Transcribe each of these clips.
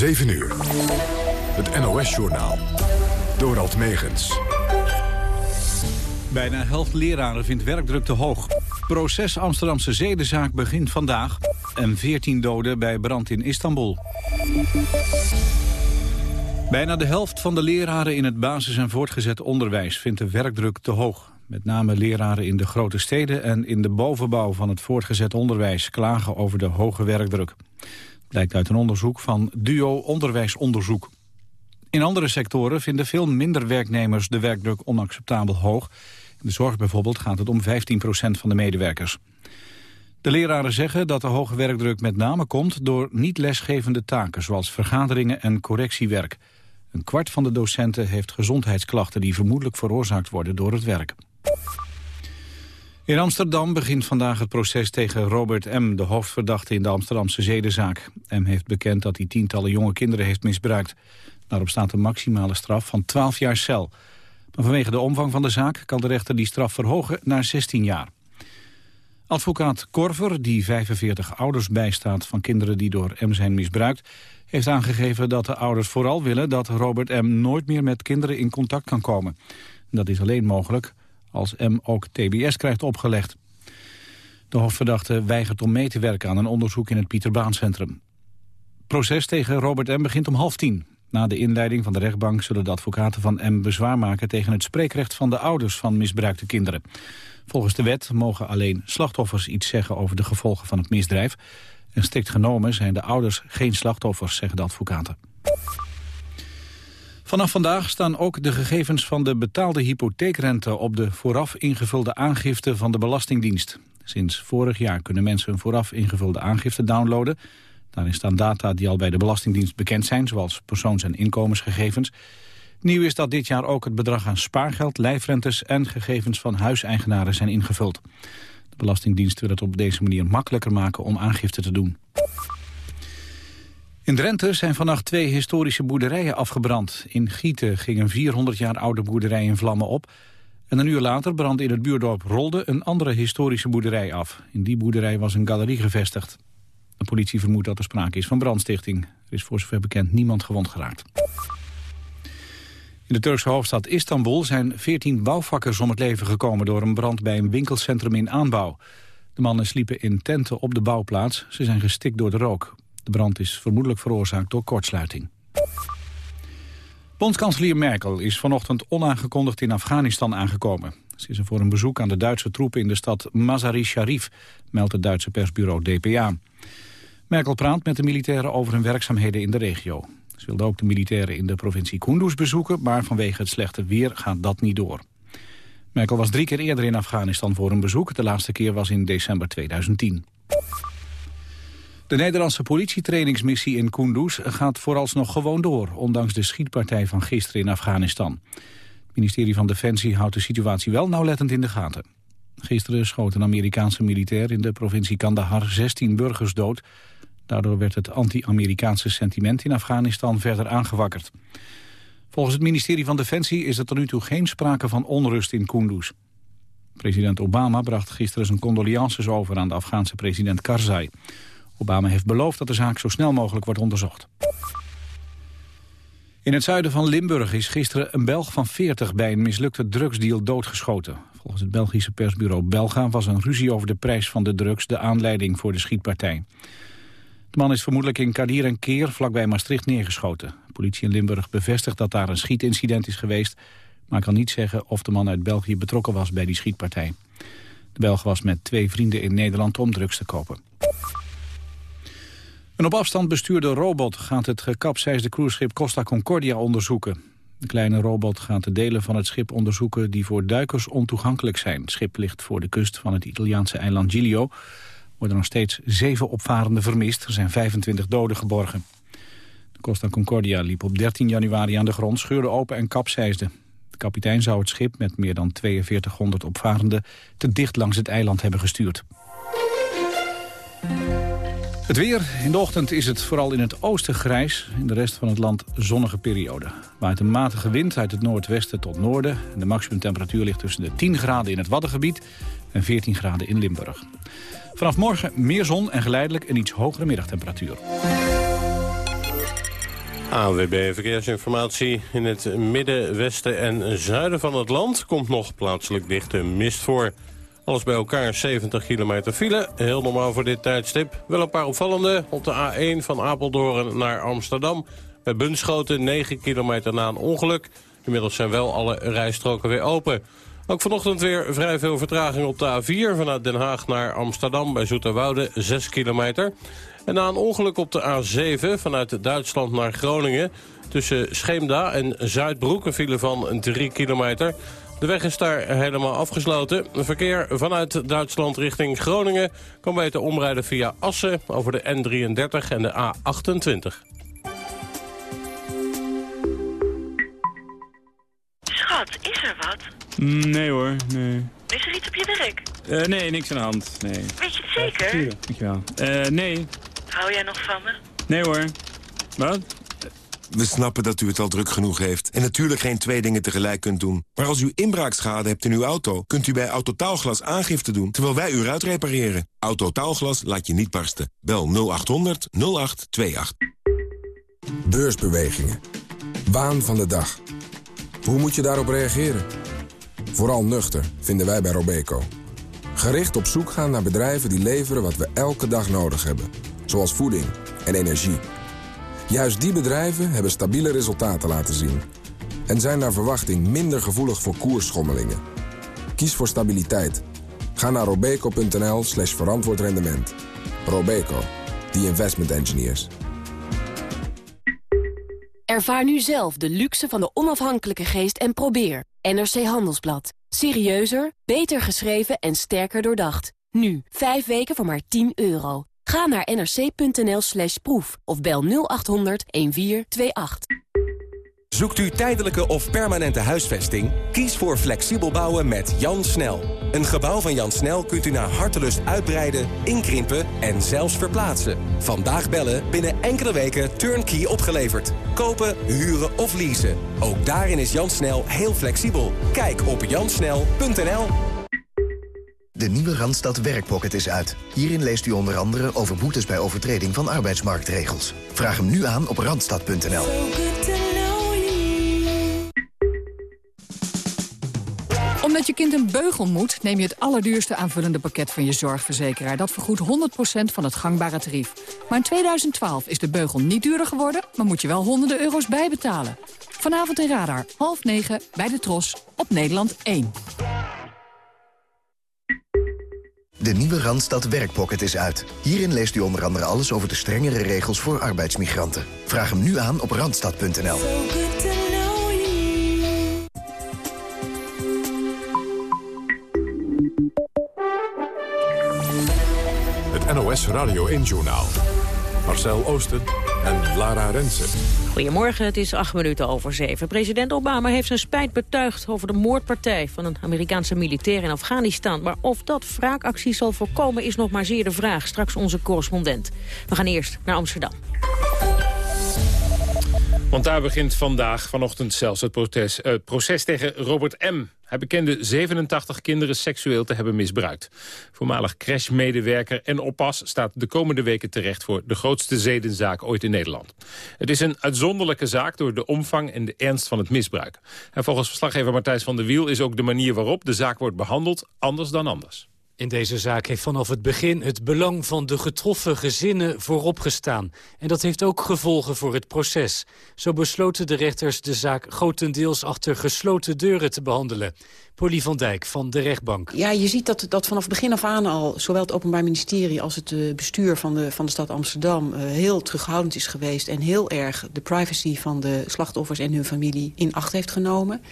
7 uur. Het NOS-journaal. Dorald Megens. Bijna helft leraren vindt werkdruk te hoog. Proces Amsterdamse zedenzaak begint vandaag. En 14 doden bij brand in Istanbul. Bijna de helft van de leraren in het basis- en voortgezet onderwijs vindt de werkdruk te hoog. Met name leraren in de grote steden en in de bovenbouw van het voortgezet onderwijs klagen over de hoge werkdruk. Blijkt uit een onderzoek van Duo Onderwijsonderzoek. In andere sectoren vinden veel minder werknemers de werkdruk onacceptabel hoog. In de zorg bijvoorbeeld gaat het om 15% van de medewerkers. De leraren zeggen dat de hoge werkdruk met name komt door niet lesgevende taken, zoals vergaderingen en correctiewerk. Een kwart van de docenten heeft gezondheidsklachten die vermoedelijk veroorzaakt worden door het werk. In Amsterdam begint vandaag het proces tegen Robert M., de hoofdverdachte in de Amsterdamse zedenzaak. M heeft bekend dat hij tientallen jonge kinderen heeft misbruikt. Daarop staat een maximale straf van 12 jaar cel. Maar vanwege de omvang van de zaak kan de rechter die straf verhogen naar 16 jaar. Advocaat Korver, die 45 ouders bijstaat van kinderen die door M zijn misbruikt, heeft aangegeven dat de ouders vooral willen dat Robert M. nooit meer met kinderen in contact kan komen. Dat is alleen mogelijk als M ook TBS krijgt opgelegd. De hoofdverdachte weigert om mee te werken aan een onderzoek in het Pieterbaancentrum. proces tegen Robert M. begint om half tien. Na de inleiding van de rechtbank zullen de advocaten van M. bezwaar maken tegen het spreekrecht van de ouders van misbruikte kinderen. Volgens de wet mogen alleen slachtoffers iets zeggen over de gevolgen van het misdrijf. En strikt genomen zijn de ouders geen slachtoffers, zeggen de advocaten. Vanaf vandaag staan ook de gegevens van de betaalde hypotheekrente op de vooraf ingevulde aangifte van de Belastingdienst. Sinds vorig jaar kunnen mensen een vooraf ingevulde aangifte downloaden. Daarin staan data die al bij de Belastingdienst bekend zijn, zoals persoons- en inkomensgegevens. Nieuw is dat dit jaar ook het bedrag aan spaargeld, lijfrentes en gegevens van huiseigenaren zijn ingevuld. De Belastingdienst wil het op deze manier makkelijker maken om aangifte te doen. In Drenthe zijn vannacht twee historische boerderijen afgebrand. In Gieten ging een 400 jaar oude boerderij in vlammen op. En een uur later brandde in het buurdorp Rolde een andere historische boerderij af. In die boerderij was een galerie gevestigd. De politie vermoedt dat er sprake is van brandstichting. Er is voor zover bekend niemand gewond geraakt. In de Turkse hoofdstad Istanbul zijn 14 bouwvakkers om het leven gekomen... door een brand bij een winkelcentrum in aanbouw. De mannen sliepen in tenten op de bouwplaats. Ze zijn gestikt door de rook. De brand is vermoedelijk veroorzaakt door kortsluiting. Bondskanselier Merkel is vanochtend onaangekondigd in Afghanistan aangekomen. Ze is er voor een bezoek aan de Duitse troepen in de stad Mazar-i-Sharif, meldt het Duitse persbureau DPA. Merkel praat met de militairen over hun werkzaamheden in de regio. Ze wilde ook de militairen in de provincie Kunduz bezoeken, maar vanwege het slechte weer gaat dat niet door. Merkel was drie keer eerder in Afghanistan voor een bezoek. De laatste keer was in december 2010. De Nederlandse politietrainingsmissie in Kunduz gaat vooralsnog gewoon door, ondanks de schietpartij van gisteren in Afghanistan. Het ministerie van Defensie houdt de situatie wel nauwlettend in de gaten. Gisteren schoot een Amerikaanse militair in de provincie Kandahar 16 burgers dood. Daardoor werd het anti-Amerikaanse sentiment in Afghanistan verder aangewakkerd. Volgens het ministerie van Defensie is er tot nu toe geen sprake van onrust in Kunduz. President Obama bracht gisteren zijn condolences over aan de Afghaanse president Karzai. Obama heeft beloofd dat de zaak zo snel mogelijk wordt onderzocht. In het zuiden van Limburg is gisteren een Belg van 40 bij een mislukte drugsdeal doodgeschoten. Volgens het Belgische persbureau Belga was een ruzie over de prijs van de drugs de aanleiding voor de schietpartij. De man is vermoedelijk in Kadir en Keer vlakbij Maastricht neergeschoten. politie in Limburg bevestigt dat daar een schietincident is geweest... maar kan niet zeggen of de man uit België betrokken was bij die schietpartij. De Belg was met twee vrienden in Nederland om drugs te kopen. Een op afstand bestuurde robot gaat het gekapseisde cruiseschip Costa Concordia onderzoeken. De kleine robot gaat de delen van het schip onderzoeken die voor duikers ontoegankelijk zijn. Het schip ligt voor de kust van het Italiaanse eiland Giglio. Er worden nog steeds zeven opvarenden vermist. Er zijn 25 doden geborgen. De Costa Concordia liep op 13 januari aan de grond, scheurde open en kapseisde. De kapitein zou het schip met meer dan 4200 opvarenden te dicht langs het eiland hebben gestuurd. Het weer. In de ochtend is het vooral in het oosten grijs. In de rest van het land zonnige periode. Waait een matige wind uit het noordwesten tot noorden. De maximumtemperatuur ligt tussen de 10 graden in het Waddengebied en 14 graden in Limburg. Vanaf morgen meer zon en geleidelijk een iets hogere middagtemperatuur. ANWB Verkeersinformatie. In het midden, westen en zuiden van het land komt nog plaatselijk dichte mist voor. Alles bij elkaar 70 kilometer file. Heel normaal voor dit tijdstip. Wel een paar opvallende. Op de A1 van Apeldoorn naar Amsterdam. Bij Bunschoten 9 kilometer na een ongeluk. Inmiddels zijn wel alle rijstroken weer open. Ook vanochtend weer vrij veel vertraging op de A4... vanuit Den Haag naar Amsterdam bij Zoeterwoude 6 kilometer. En na een ongeluk op de A7 vanuit Duitsland naar Groningen... tussen Scheemda en Zuidbroek een file van 3 kilometer... De weg is daar helemaal afgesloten. Verkeer vanuit Duitsland richting Groningen... kan beter omrijden via Assen over de N33 en de A28. Schat, is er wat? Nee hoor, nee. Is er iets op je werk? Uh, nee, niks aan de hand, nee. Weet je het zeker? Ja, dankjewel. Uh, nee. Hou jij nog van me? Nee hoor. Wat? We snappen dat u het al druk genoeg heeft en natuurlijk geen twee dingen tegelijk kunt doen. Maar als u inbraakschade hebt in uw auto, kunt u bij Autotaalglas aangifte doen terwijl wij u eruit repareren. Autotaalglas laat je niet barsten. Bel 0800 0828. Beursbewegingen. Waan van de dag. Hoe moet je daarop reageren? Vooral nuchter, vinden wij bij Robeco. Gericht op zoek gaan naar bedrijven die leveren wat we elke dag nodig hebben. Zoals voeding en energie. Juist die bedrijven hebben stabiele resultaten laten zien. En zijn naar verwachting minder gevoelig voor koersschommelingen. Kies voor stabiliteit. Ga naar robeco.nl slash verantwoord rendement. Robeco, the investment engineers. Ervaar nu zelf de luxe van de onafhankelijke geest en probeer. NRC Handelsblad. Serieuzer, beter geschreven en sterker doordacht. Nu, 5 weken voor maar 10 euro. Ga naar nrc.nl slash proef of bel 0800 1428. Zoekt u tijdelijke of permanente huisvesting? Kies voor flexibel bouwen met Jan Snel. Een gebouw van Jan Snel kunt u naar hartelust uitbreiden, inkrimpen en zelfs verplaatsen. Vandaag bellen, binnen enkele weken turnkey opgeleverd. Kopen, huren of leasen. Ook daarin is Jan Snel heel flexibel. Kijk op jansnel.nl. De nieuwe Randstad Werkpocket is uit. Hierin leest u onder andere over boetes bij overtreding van arbeidsmarktregels. Vraag hem nu aan op randstad.nl. Omdat je kind een beugel moet, neem je het allerduurste aanvullende pakket van je zorgverzekeraar. Dat vergoedt 100% van het gangbare tarief. Maar in 2012 is de beugel niet duurder geworden, maar moet je wel honderden euro's bijbetalen. Vanavond in Radar, half negen, bij de Tros, op Nederland 1. De nieuwe Randstad Werkpocket is uit. Hierin leest u onder andere alles over de strengere regels voor arbeidsmigranten. Vraag hem nu aan op randstad.nl. Het NOS Radio 1-journaal. Marcel Oosten en Lara Rensen. Goedemorgen, het is acht minuten over zeven. President Obama heeft zijn spijt betuigd over de moordpartij van een Amerikaanse militair in Afghanistan. Maar of dat wraakactie zal voorkomen is nog maar zeer de vraag. Straks onze correspondent. We gaan eerst naar Amsterdam. Want daar begint vandaag, vanochtend zelfs, het proces, uh, proces tegen Robert M. Hij bekende 87 kinderen seksueel te hebben misbruikt. Voormalig crashmedewerker en oppas staat de komende weken terecht... voor de grootste zedenzaak ooit in Nederland. Het is een uitzonderlijke zaak door de omvang en de ernst van het misbruik. En volgens verslaggever Matthijs van der Wiel is ook de manier waarop de zaak wordt behandeld anders dan anders. In deze zaak heeft vanaf het begin het belang van de getroffen gezinnen voorop gestaan. En dat heeft ook gevolgen voor het proces. Zo besloten de rechters de zaak grotendeels achter gesloten deuren te behandelen. Polly van Dijk van de rechtbank. Ja, je ziet dat, dat vanaf begin af aan al... zowel het Openbaar Ministerie als het uh, bestuur van de, van de stad Amsterdam... Uh, heel terughoudend is geweest en heel erg de privacy van de slachtoffers en hun familie in acht heeft genomen.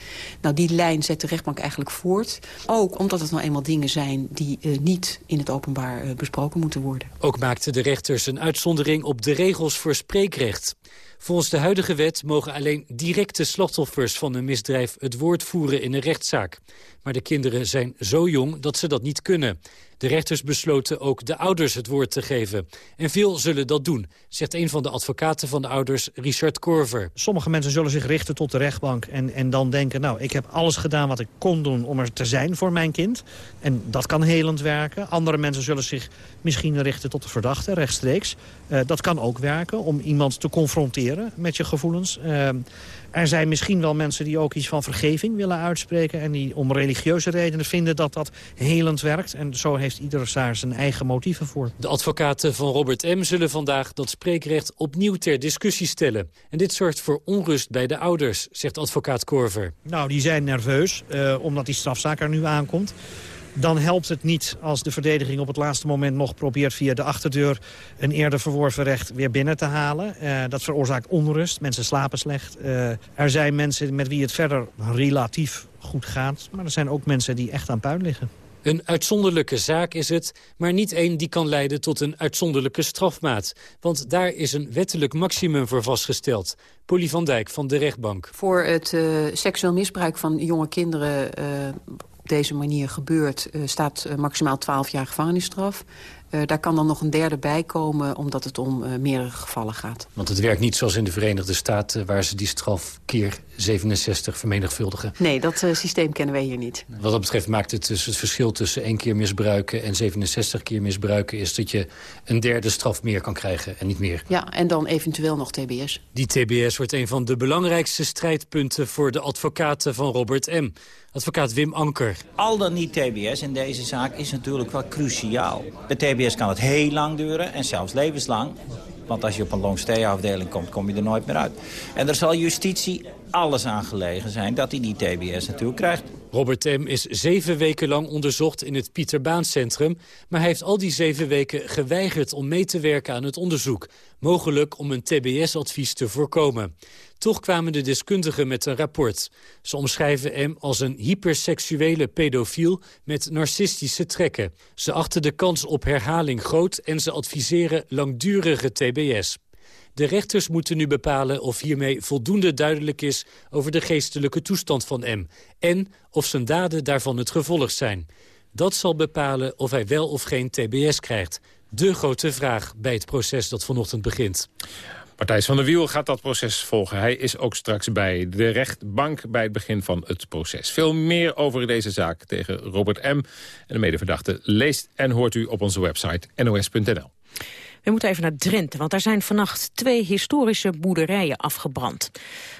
Nou, die lijn zet de rechtbank eigenlijk voort. Ook omdat het nou eenmaal dingen zijn die uh, niet in het openbaar besproken moeten worden. Ook maakten de rechters een uitzondering op de regels voor spreekrecht. Volgens de huidige wet mogen alleen directe slachtoffers van een misdrijf het woord voeren in een rechtszaak. Maar de kinderen zijn zo jong dat ze dat niet kunnen. De rechters besloten ook de ouders het woord te geven. En veel zullen dat doen, zegt een van de advocaten van de ouders, Richard Korver. Sommige mensen zullen zich richten tot de rechtbank en, en dan denken... nou, ik heb alles gedaan wat ik kon doen om er te zijn voor mijn kind. En dat kan helend werken. Andere mensen zullen zich misschien richten tot de verdachte rechtstreeks. Uh, dat kan ook werken om iemand te confronteren met je gevoelens. Uh, er zijn misschien wel mensen die ook iets van vergeving willen uitspreken... en die om religieuze redenen vinden dat dat helend werkt. En zo heeft ieder daar zijn eigen motieven voor. De advocaten van Robert M. zullen vandaag dat spreekrecht opnieuw ter discussie stellen. En dit zorgt voor onrust bij de ouders, zegt advocaat Korver. Nou, die zijn nerveus, uh, omdat die strafzaak er nu aankomt dan helpt het niet als de verdediging op het laatste moment nog probeert via de achterdeur een eerder verworven recht weer binnen te halen. Uh, dat veroorzaakt onrust, mensen slapen slecht. Uh, er zijn mensen met wie het verder relatief goed gaat, maar er zijn ook mensen die echt aan puin liggen. Een uitzonderlijke zaak is het, maar niet één die kan leiden tot een uitzonderlijke strafmaat. Want daar is een wettelijk maximum voor vastgesteld. Polly van Dijk van de rechtbank. Voor het uh, seksueel misbruik van jonge kinderen uh, deze manier gebeurt... Uh, staat uh, maximaal 12 jaar gevangenisstraf. Uh, daar kan dan nog een derde bij komen, omdat het om uh, meerdere gevallen gaat. Want het werkt niet zoals in de Verenigde Staten... waar ze die straf keer 67 vermenigvuldigen. Nee, dat uh, systeem kennen wij hier niet. Wat dat betreft maakt het dus het verschil tussen één keer misbruiken... en 67 keer misbruiken... is dat je een derde straf meer kan krijgen en niet meer. Ja, en dan eventueel nog TBS. Die TBS wordt een van de belangrijkste strijdpunten... voor de advocaten van Robert M., Advocaat Wim Anker. Al dan niet TBS in deze zaak is natuurlijk wel cruciaal. Bij TBS kan het heel lang duren en zelfs levenslang. Want als je op een long komt, kom je er nooit meer uit. En er zal justitie alles aan gelegen zijn dat hij die TBS natuurlijk krijgt. Robert M. is zeven weken lang onderzocht in het Pieter Baan Centrum... maar hij heeft al die zeven weken geweigerd om mee te werken aan het onderzoek. Mogelijk om een TBS-advies te voorkomen. Toch kwamen de deskundigen met een rapport. Ze omschrijven hem als een hyperseksuele pedofiel met narcistische trekken. Ze achten de kans op herhaling groot en ze adviseren langdurige TBS. De rechters moeten nu bepalen of hiermee voldoende duidelijk is over de geestelijke toestand van M. En of zijn daden daarvan het gevolg zijn. Dat zal bepalen of hij wel of geen TBS krijgt. De grote vraag bij het proces dat vanochtend begint. Partijs van der Wiel gaat dat proces volgen. Hij is ook straks bij de rechtbank bij het begin van het proces. Veel meer over deze zaak tegen Robert M. en de medeverdachte leest en hoort u op onze website nos.nl. We moeten even naar Drenthe, want daar zijn vannacht twee historische boerderijen afgebrand.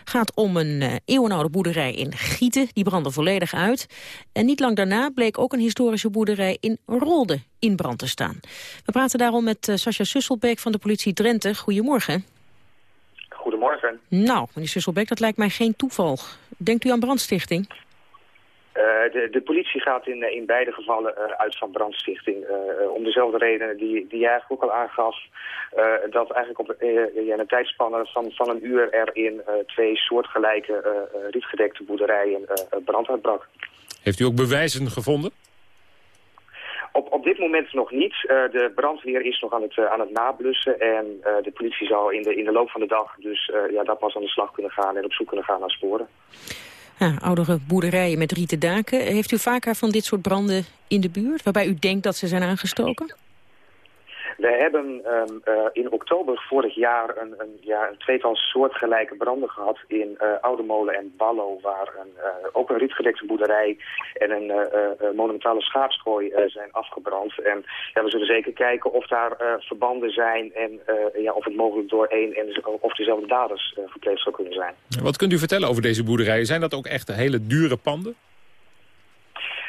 gaat om een uh, eeuwenoude boerderij in Gieten, die brandde volledig uit. En niet lang daarna bleek ook een historische boerderij in Rolde in brand te staan. We praten daarom met uh, Sascha Susselbeek van de politie Drenthe. Goedemorgen. Goedemorgen. Nou, meneer Susselbeek, dat lijkt mij geen toeval. Denkt u aan brandstichting? Uh, de, de, politie gaat in, in beide gevallen uh, uit van brandstichting. Uh, om dezelfde redenen die, die jij eigenlijk ook al aangaf. dat eigenlijk op ja, een tijdspanne van, van een uur erin twee soortgelijke rietgedekte boerderijen brand uitbrak. Heeft u ook bewijzen gevonden? Op, dit moment nog niet. Uh, de brandweer is nog aan het, uh, aan het nablussen. En uh, de politie zal in de, in de loop van de dag dus ja, daar pas aan de slag kunnen gaan en op zoek kunnen gaan naar sporen. Ja, oudere boerderijen met rieten daken. Heeft u vaker van dit soort branden in de buurt waarbij u denkt dat ze zijn aangestoken? We hebben um, uh, in oktober vorig jaar een, een, ja, een tweetal soortgelijke branden gehad in uh, Oude Molen en Ballo, waar een, uh, ook een rietgedekte boerderij en een monumentale schaapskooi zijn afgebrand. En ja, we zullen zeker kijken of daar verbanden zijn en ja, of het mogelijk door één en of dezelfde daders gepleegd zou kunnen zijn. Wat kunt u vertellen over deze boerderijen? Zijn dat ook echt hele dure panden?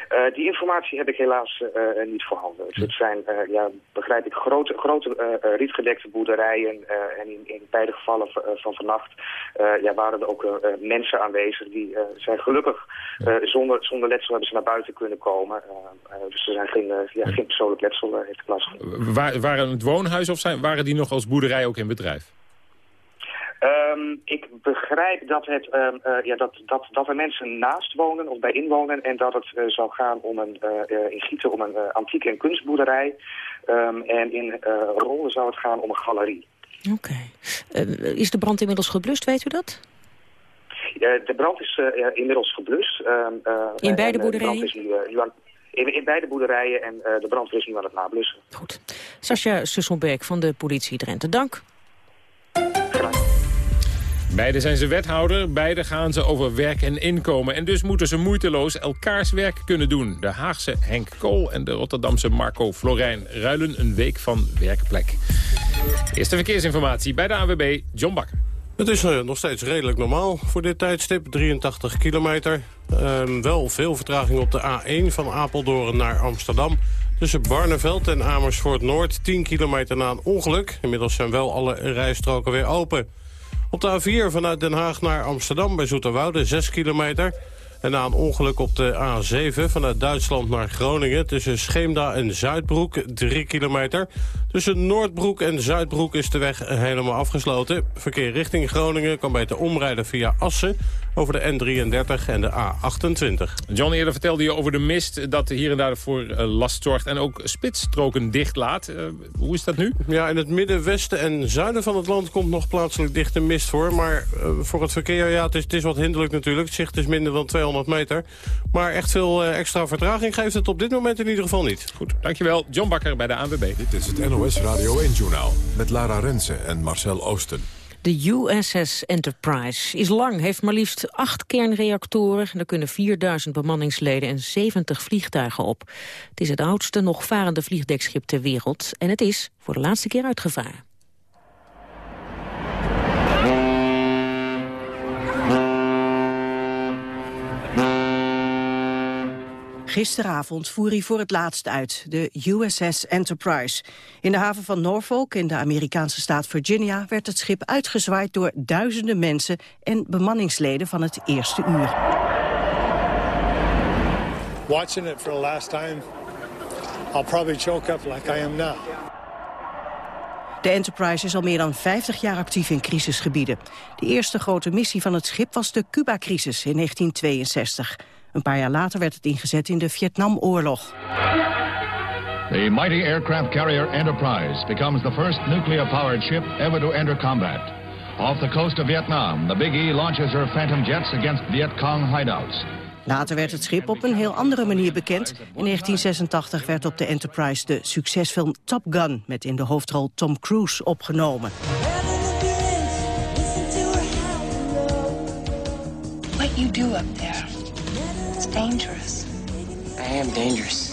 Uh, die informatie heb ik helaas uh, niet voorhanden. Dus het zijn, ja, begrijp ik, grote, grote rietgedekte boerderijen. en in, in, beide gevallen van vannacht ja, waren er ook mensen aanwezig. Die zijn gelukkig zonder, zonder letsel hebben ze naar buiten kunnen komen. dus er zijn geen, ja, geen persoonlijk letsel heeft plaatsgevonden. Waar, waren het woonhuis of zijn, waren die nog als boerderij ook in bedrijf? Um, ik begrijp dat, het, um, uh, ja, dat, dat, dat er mensen naast wonen of bij inwonen en dat het uh, zou gaan om een, uh, in Gieten om een antiek- en kunstboerderij. Um, en in Rolde zou het gaan om een galerie. Oké. Okay. is de brand inmiddels geblust, weet u dat? de brand is inmiddels geblust. in beide boerderijen? De brand is nu, nu aan, in, in beide boerderijen en de brandweer is nu aan het nablussen. Goed. Sascha Susselberg van de politie Drenthe, dank. Beide zijn ze wethouder, beide gaan ze over werk en inkomen. En dus moeten ze moeiteloos elkaars werk kunnen doen. De Haagse Henk Kool en de Rotterdamse Marco Florijn ruilen een week van werkplek. Eerste verkeersinformatie bij de AWB, John Bakker. Het is uh, nog steeds redelijk normaal voor dit tijdstip, 83 kilometer. Uh, wel veel vertraging op de A1 van Apeldoorn naar Amsterdam. Tussen Barneveld en Amersfoort Noord, 10 kilometer na een ongeluk. Inmiddels zijn wel alle rijstroken weer open. Op de A4 vanuit Den Haag naar Amsterdam bij Zoeterwoude 6 kilometer. En na een ongeluk op de A7 vanuit Duitsland naar Groningen... tussen Scheemda en Zuidbroek, 3 kilometer. Tussen Noordbroek en Zuidbroek is de weg helemaal afgesloten. Verkeer richting Groningen kan beter omrijden via Assen... over de N33 en de A28. John, eerder vertelde je over de mist dat hier en daar voor uh, last zorgt... en ook spitsstroken dichtlaat. Uh, hoe is dat nu? Ja, in het midden, westen en zuiden van het land komt nog plaatselijk dichte mist voor. Maar uh, voor het verkeer, ja, het is, het is wat hinderlijk natuurlijk. Het zicht is minder dan 200 meter. Maar echt veel extra vertraging geeft het op dit moment in ieder geval niet. Goed, dankjewel. John Bakker bij de ANWB. Dit is het NOS Radio 1-journaal met Lara Rensen en Marcel Oosten. De USS Enterprise is lang, heeft maar liefst acht kernreactoren. Er kunnen 4000 bemanningsleden en 70 vliegtuigen op. Het is het oudste nog varende vliegdekschip ter wereld. En het is voor de laatste keer uitgevaren. Gisteravond voer hij voor het laatst uit, de USS Enterprise. In de haven van Norfolk in de Amerikaanse staat Virginia... werd het schip uitgezwaaid door duizenden mensen... en bemanningsleden van het eerste uur. Watching it for the last time, I'll probably choke up like I am now. De Enterprise is al meer dan 50 jaar actief in crisisgebieden. De eerste grote missie van het schip was de Cuba-crisis in 1962... Een paar jaar later werd het ingezet in de Vietnamoorlog. The mighty aircraft carrier Enterprise becomes the first nuclear-powered ship ever to enter combat. Off the coast of Vietnam, the Big E launches her Phantom jets against Viet Cong hideouts. Later werd het schip op een heel andere manier bekend. In 1986 werd op de Enterprise de succesfilm Top Gun... met in de hoofdrol Tom Cruise opgenomen. What you do up there? Dangerous. I am dangerous.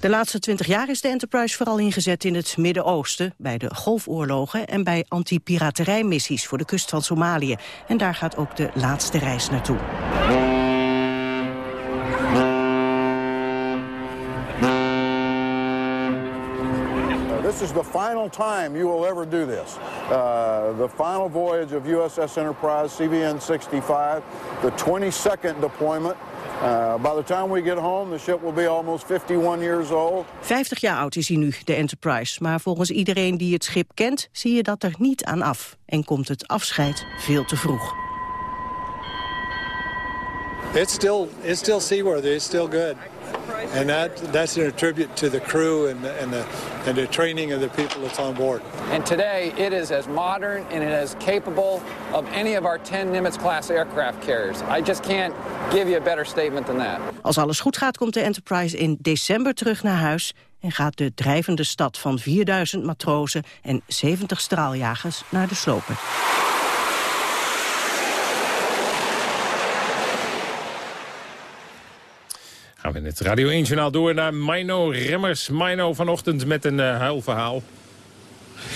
De laatste twintig jaar is de Enterprise vooral ingezet in het Midden-Oosten... bij de golfoorlogen en bij anti-piraterijmissies voor de kust van Somalië. En daar gaat ook de laatste reis naartoe. This is the final time you will ever do this. Uh, the final voyage of USS Enterprise, CVN-65, the 22nd deployment. Uh, by the time we get home, the ship will be almost 51 years old. 50 jaar oud is hij nu, de Enterprise. Maar volgens iedereen die het schip kent, zie je dat er niet aan af. En komt het afscheid veel te vroeg. It's still, it's still seaworthy. It's still good. And that, that's a tribute to the crew and the, and, the, and the training of the people that's on board. And today it is as modern and it is capable of any of our 10 Nimitz-class aircraft carriers. I just can't give you a better statement than that. Als alles goed gaat komt de Enterprise in december terug naar huis... en gaat de drijvende stad van 4000 matrozen en 70 straaljagers naar de slopen. Gaan we in het Radio 1-journaal door naar Mino Remmers. Mino vanochtend met een uh, huilverhaal.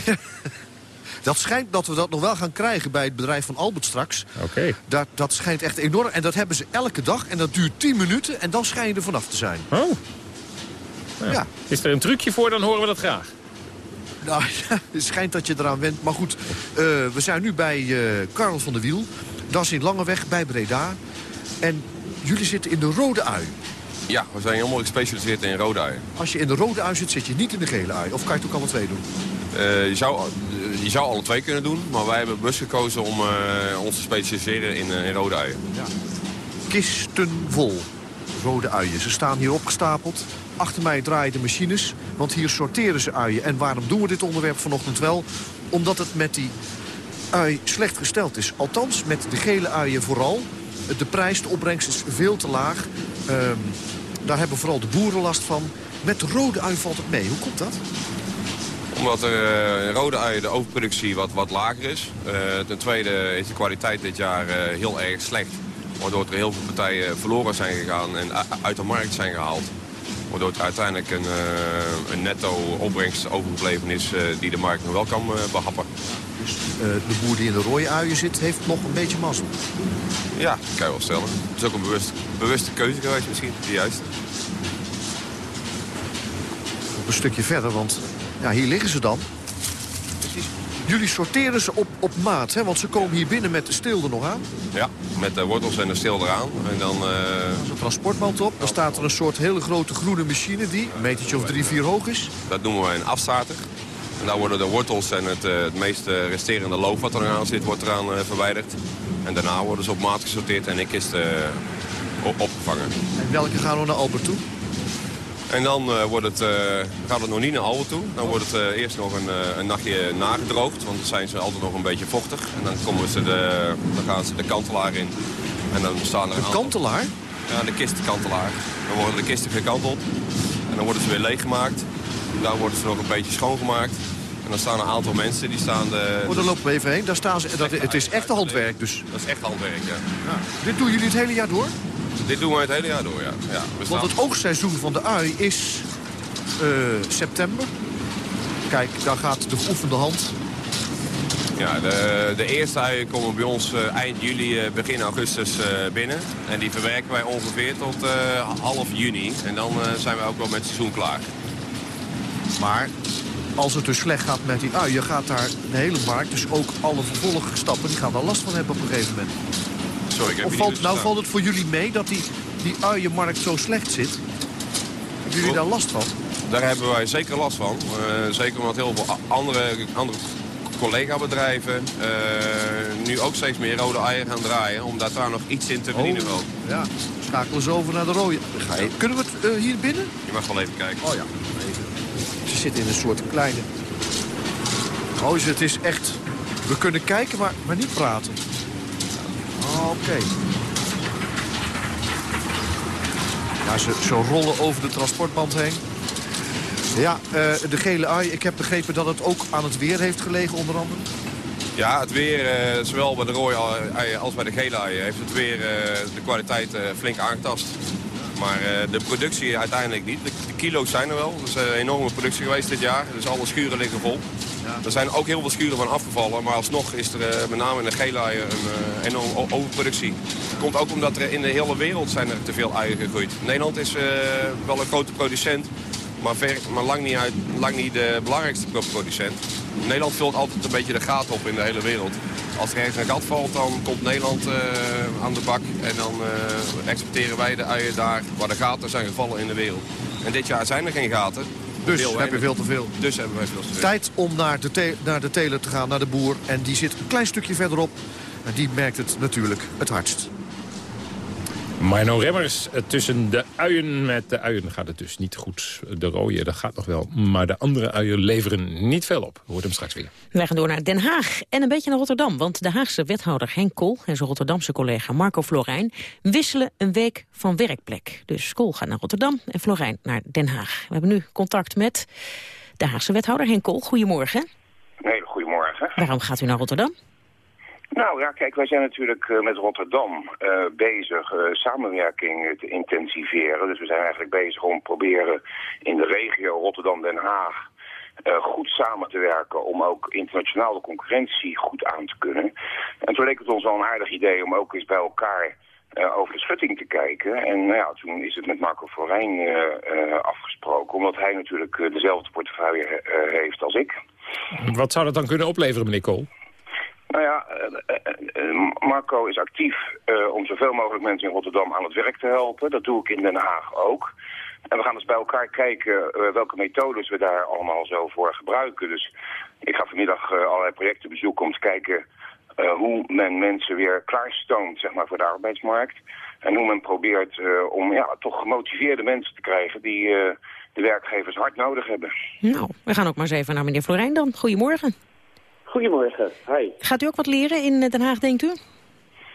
Dat schijnt dat we dat nog wel gaan krijgen bij het bedrijf van Albert straks. Oké. Dat, dat schijnt echt enorm. En dat hebben ze elke dag. En dat duurt 10 minuten. En dan schijn je er vanaf te zijn. Oh. Nou, ja. Is er een trucje voor, dan horen we dat graag. Nou, het schijnt dat je eraan went. Maar goed, uh, we zijn nu bij uh, Karel van der Wiel. Dat is in Langeweg bij Breda. En jullie zitten in de rode ui. Ja, we zijn helemaal gespecialiseerd in rode ui. Als je in de rode ui zit, zit je niet in de gele ui. Of kan je het ook alle twee doen? Uh, je, zou, je zou alle twee kunnen doen, maar wij hebben bewust gekozen om uh, ons te specialiseren in, uh, in rode uien. Ja. Kisten vol rode uien. Ze staan hier opgestapeld. Achter mij draaien de machines, want hier sorteren ze uien. En waarom doen we dit onderwerp vanochtend wel? Omdat het met die ui slecht gesteld is. Althans, met de gele uien vooral. De prijs, de opbrengst is veel te laag. Um, daar hebben vooral de boeren last van. Met rode ui valt het mee. Hoe komt dat? Omdat uh, rode ui de overproductie wat, wat lager is. Uh, ten tweede is de kwaliteit dit jaar uh, heel erg slecht. Waardoor er heel veel partijen verloren zijn gegaan en uit de markt zijn gehaald. Waardoor er uiteindelijk een, een netto opbrengst overgebleven is die de markt nog wel kan behappen. Dus de boer die in de rode uien zit, heeft nog een beetje mazzel? Ja, dat kan je wel stellen. Het is ook een bewust, bewuste keuze geweest misschien, de juiste. Een stukje verder, want ja, hier liggen ze dan. Jullie sorteren ze op, op maat, hè? want ze komen hier binnen met de steel er nog aan. Ja, met de wortels en de steel eraan. En dan... Uh... Er is een transportband op. Dan staat er een soort hele grote groene machine die een metertje of drie, vier hoog is. Dat noemen we een afstater. En daar worden de wortels en het, uh, het meeste resterende loof wat er aan zit, wordt eraan uh, verwijderd. En daarna worden ze op maat gesorteerd en in kisten op opgevangen. En welke gaan we naar Albert toe? En dan uh, wordt het, uh, gaat het nog niet naar Albert toe. Dan wordt het uh, eerst nog een, een, nachtje nagedroogd. Want dan zijn ze altijd nog een beetje vochtig. En dan, komen ze de, dan gaan ze de kantelaar in. En dan staan er een kantelaar? Ja, de kistenkantelaar. Dan worden de kisten gekanteld. En dan worden ze weer leeggemaakt. Dan worden ze nog een beetje schoongemaakt. En dan staan een aantal mensen die staan... De, oh, daar lopen we even heen. Daar staan ze, dat, het is echt handwerk dus. Dat is echt handwerk, ja. ja. Dit doen jullie het hele jaar door? Dit doen we het hele jaar door, ja. ja Want het oogstseizoen van de ui is uh, september. Kijk, daar gaat de geoefende hand. Ja, de, de eerste uien komen bij ons uh, eind juli, uh, begin augustus binnen. En die verwerken wij ongeveer tot half juni. En dan zijn we ook wel met het seizoen klaar. Maar als het dus slecht gaat met die uien, gaat daar de hele markt... dus ook alle vervolgstappen, die gaan daar last van hebben op een gegeven moment. Sorry, ik heb of valt, nou valt het voor jullie mee dat die, die uienmarkt zo slecht zit? Hebben jullie daar last van? Daar hebben wij zeker last van. Uh, zeker omdat heel veel andere, andere collega-bedrijven uh, nu ook steeds meer rode eieren gaan draaien. Omdat daar nog iets in te verdienen oh, Ja, schakelen ze over naar de rode. Ga je, kunnen we het uh, hier binnen? Je mag wel even kijken. Oh ja, zitten in een soort kleine... Oh, het is echt... We kunnen kijken, maar, maar niet praten. Oké. Ja, ze, ze rollen over de transportband heen. Ja, uh, de gele ui, ik heb begrepen dat het ook aan het weer heeft gelegen onder andere. Ja, het weer, uh, zowel bij de rode als bij de gele ui, heeft het weer uh, de kwaliteit flink aangetast. Maar de productie uiteindelijk niet. De, de kilo's zijn er wel. Het is een enorme productie geweest dit jaar. Dus alle schuren liggen vol. Er zijn ook heel veel schuren van afgevallen, maar alsnog is er uh, met name in de geelaaien een enorme overproductie. Het komt ook omdat er in de hele wereld zijn er te veel uien gegroeid. Nederland is wel een grote producent, maar, ver, maar lang, niet uit, lang niet de belangrijkste producent. Nederland vult altijd een beetje de gaten op in de hele wereld. Als er ergens een gat valt, dan komt Nederland aan de bak en dan exporteren wij de uien daar waar de gaten zijn gevallen in de wereld. En dit jaar zijn er geen gaten. Dus heb hebben veel te veel. Dus hebben wij veel te veel. Tijd om naar de, naar de teler te gaan, naar de boer. En die zit een klein stukje verderop. En die merkt het natuurlijk het hardst. Mino Remmers, eh, tussen de uien. Met de uien gaat het dus niet goed. De rode, dat gaat nog wel. Maar de andere uien leveren niet veel op. We hoort hem straks weer. Wij gaan door naar Den Haag en een beetje naar Rotterdam. Want de Haagse wethouder Henk Kool en zijn Rotterdamse collega Marco Florijn... wisselen een week van werkplek. Dus Kool gaat naar Rotterdam en Florijn naar Den Haag. We hebben nu contact met de Haagse wethouder Henk Kool. Goedemorgen. Nee, goedemorgen. Waarom gaat u naar Rotterdam? Nou ja, kijk, wij zijn natuurlijk uh, met Rotterdam uh, bezig uh, samenwerking te intensiveren. Dus we zijn eigenlijk bezig om proberen in de regio Rotterdam-Den Haag goed samen te werken om ook internationale concurrentie goed aan te kunnen. En toen leek het ons wel een aardig idee om ook eens bij elkaar over de schutting te kijken. En nou ja, toen is het met Marco Forijn afgesproken, omdat hij natuurlijk dezelfde portefeuille heeft als ik. Wat zou dat dan kunnen opleveren, meneer Kool? Nou ja, Marco is actief om zoveel mogelijk mensen in Rotterdam aan het werk te helpen. Dat doe ik in Den Haag ook. En we gaan dus bij elkaar kijken welke methodes we daar allemaal zo voor gebruiken. Dus ik ga vanmiddag allerlei projecten bezoeken om te kijken hoe men mensen weer klaarstoomt zeg maar, voor de arbeidsmarkt. En hoe men probeert om ja, toch gemotiveerde mensen te krijgen die de werkgevers hard nodig hebben. Nou, we gaan ook maar eens even naar meneer Florijn dan. Goedemorgen. Goedemorgen, hi. Gaat u ook wat leren in Den Haag, denkt u?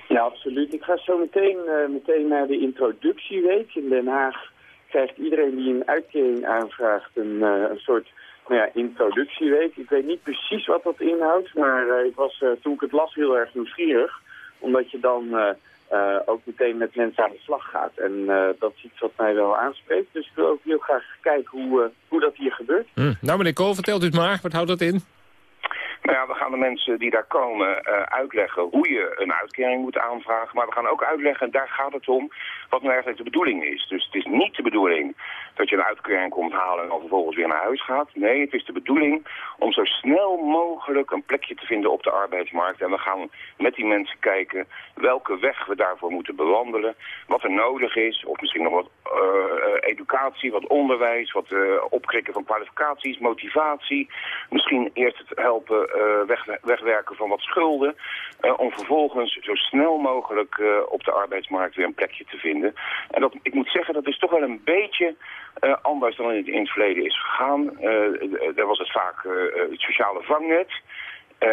Ja, absoluut. Ik ga zo meteen, uh, meteen naar de introducieweek. In Den Haag krijgt iedereen die een uitkering aanvraagt een, uh, een soort nou ja, introductieweek. Ik weet niet precies wat dat inhoudt, maar uh, ik was uh, toen ik het las heel erg nieuwsgierig. Omdat je dan ook meteen met mensen aan de slag gaat. En dat is iets wat mij wel aanspreekt. Dus ik wil ook heel graag kijken hoe, hoe dat hier gebeurt. Hm. Nou meneer Kool, vertelt u het maar. Wat houdt dat in? Nou ja, we gaan de mensen die daar komen uh, uitleggen hoe je een uitkering moet aanvragen. Maar we gaan ook uitleggen, en daar gaat het om, wat nou eigenlijk de bedoeling is. Dus het is niet de bedoeling dat je een uitkering komt halen en dan vervolgens weer naar huis gaat. Nee, het is de bedoeling om zo snel mogelijk een plekje te vinden op de arbeidsmarkt. En we gaan met die mensen kijken welke weg we daarvoor moeten bewandelen. Wat er nodig is, of misschien nog wat uh, educatie, wat onderwijs, wat uh, opkrikken van kwalificaties, motivatie. Misschien eerst het helpen weg, wegwerken van wat schulden. Uh, om vervolgens zo snel mogelijk uh, op de arbeidsmarkt weer een plekje te vinden. En dat, ik moet zeggen, dat is toch wel een beetje anders dan in het, in het verleden is gegaan. daar was het vaak het sociale vangnet.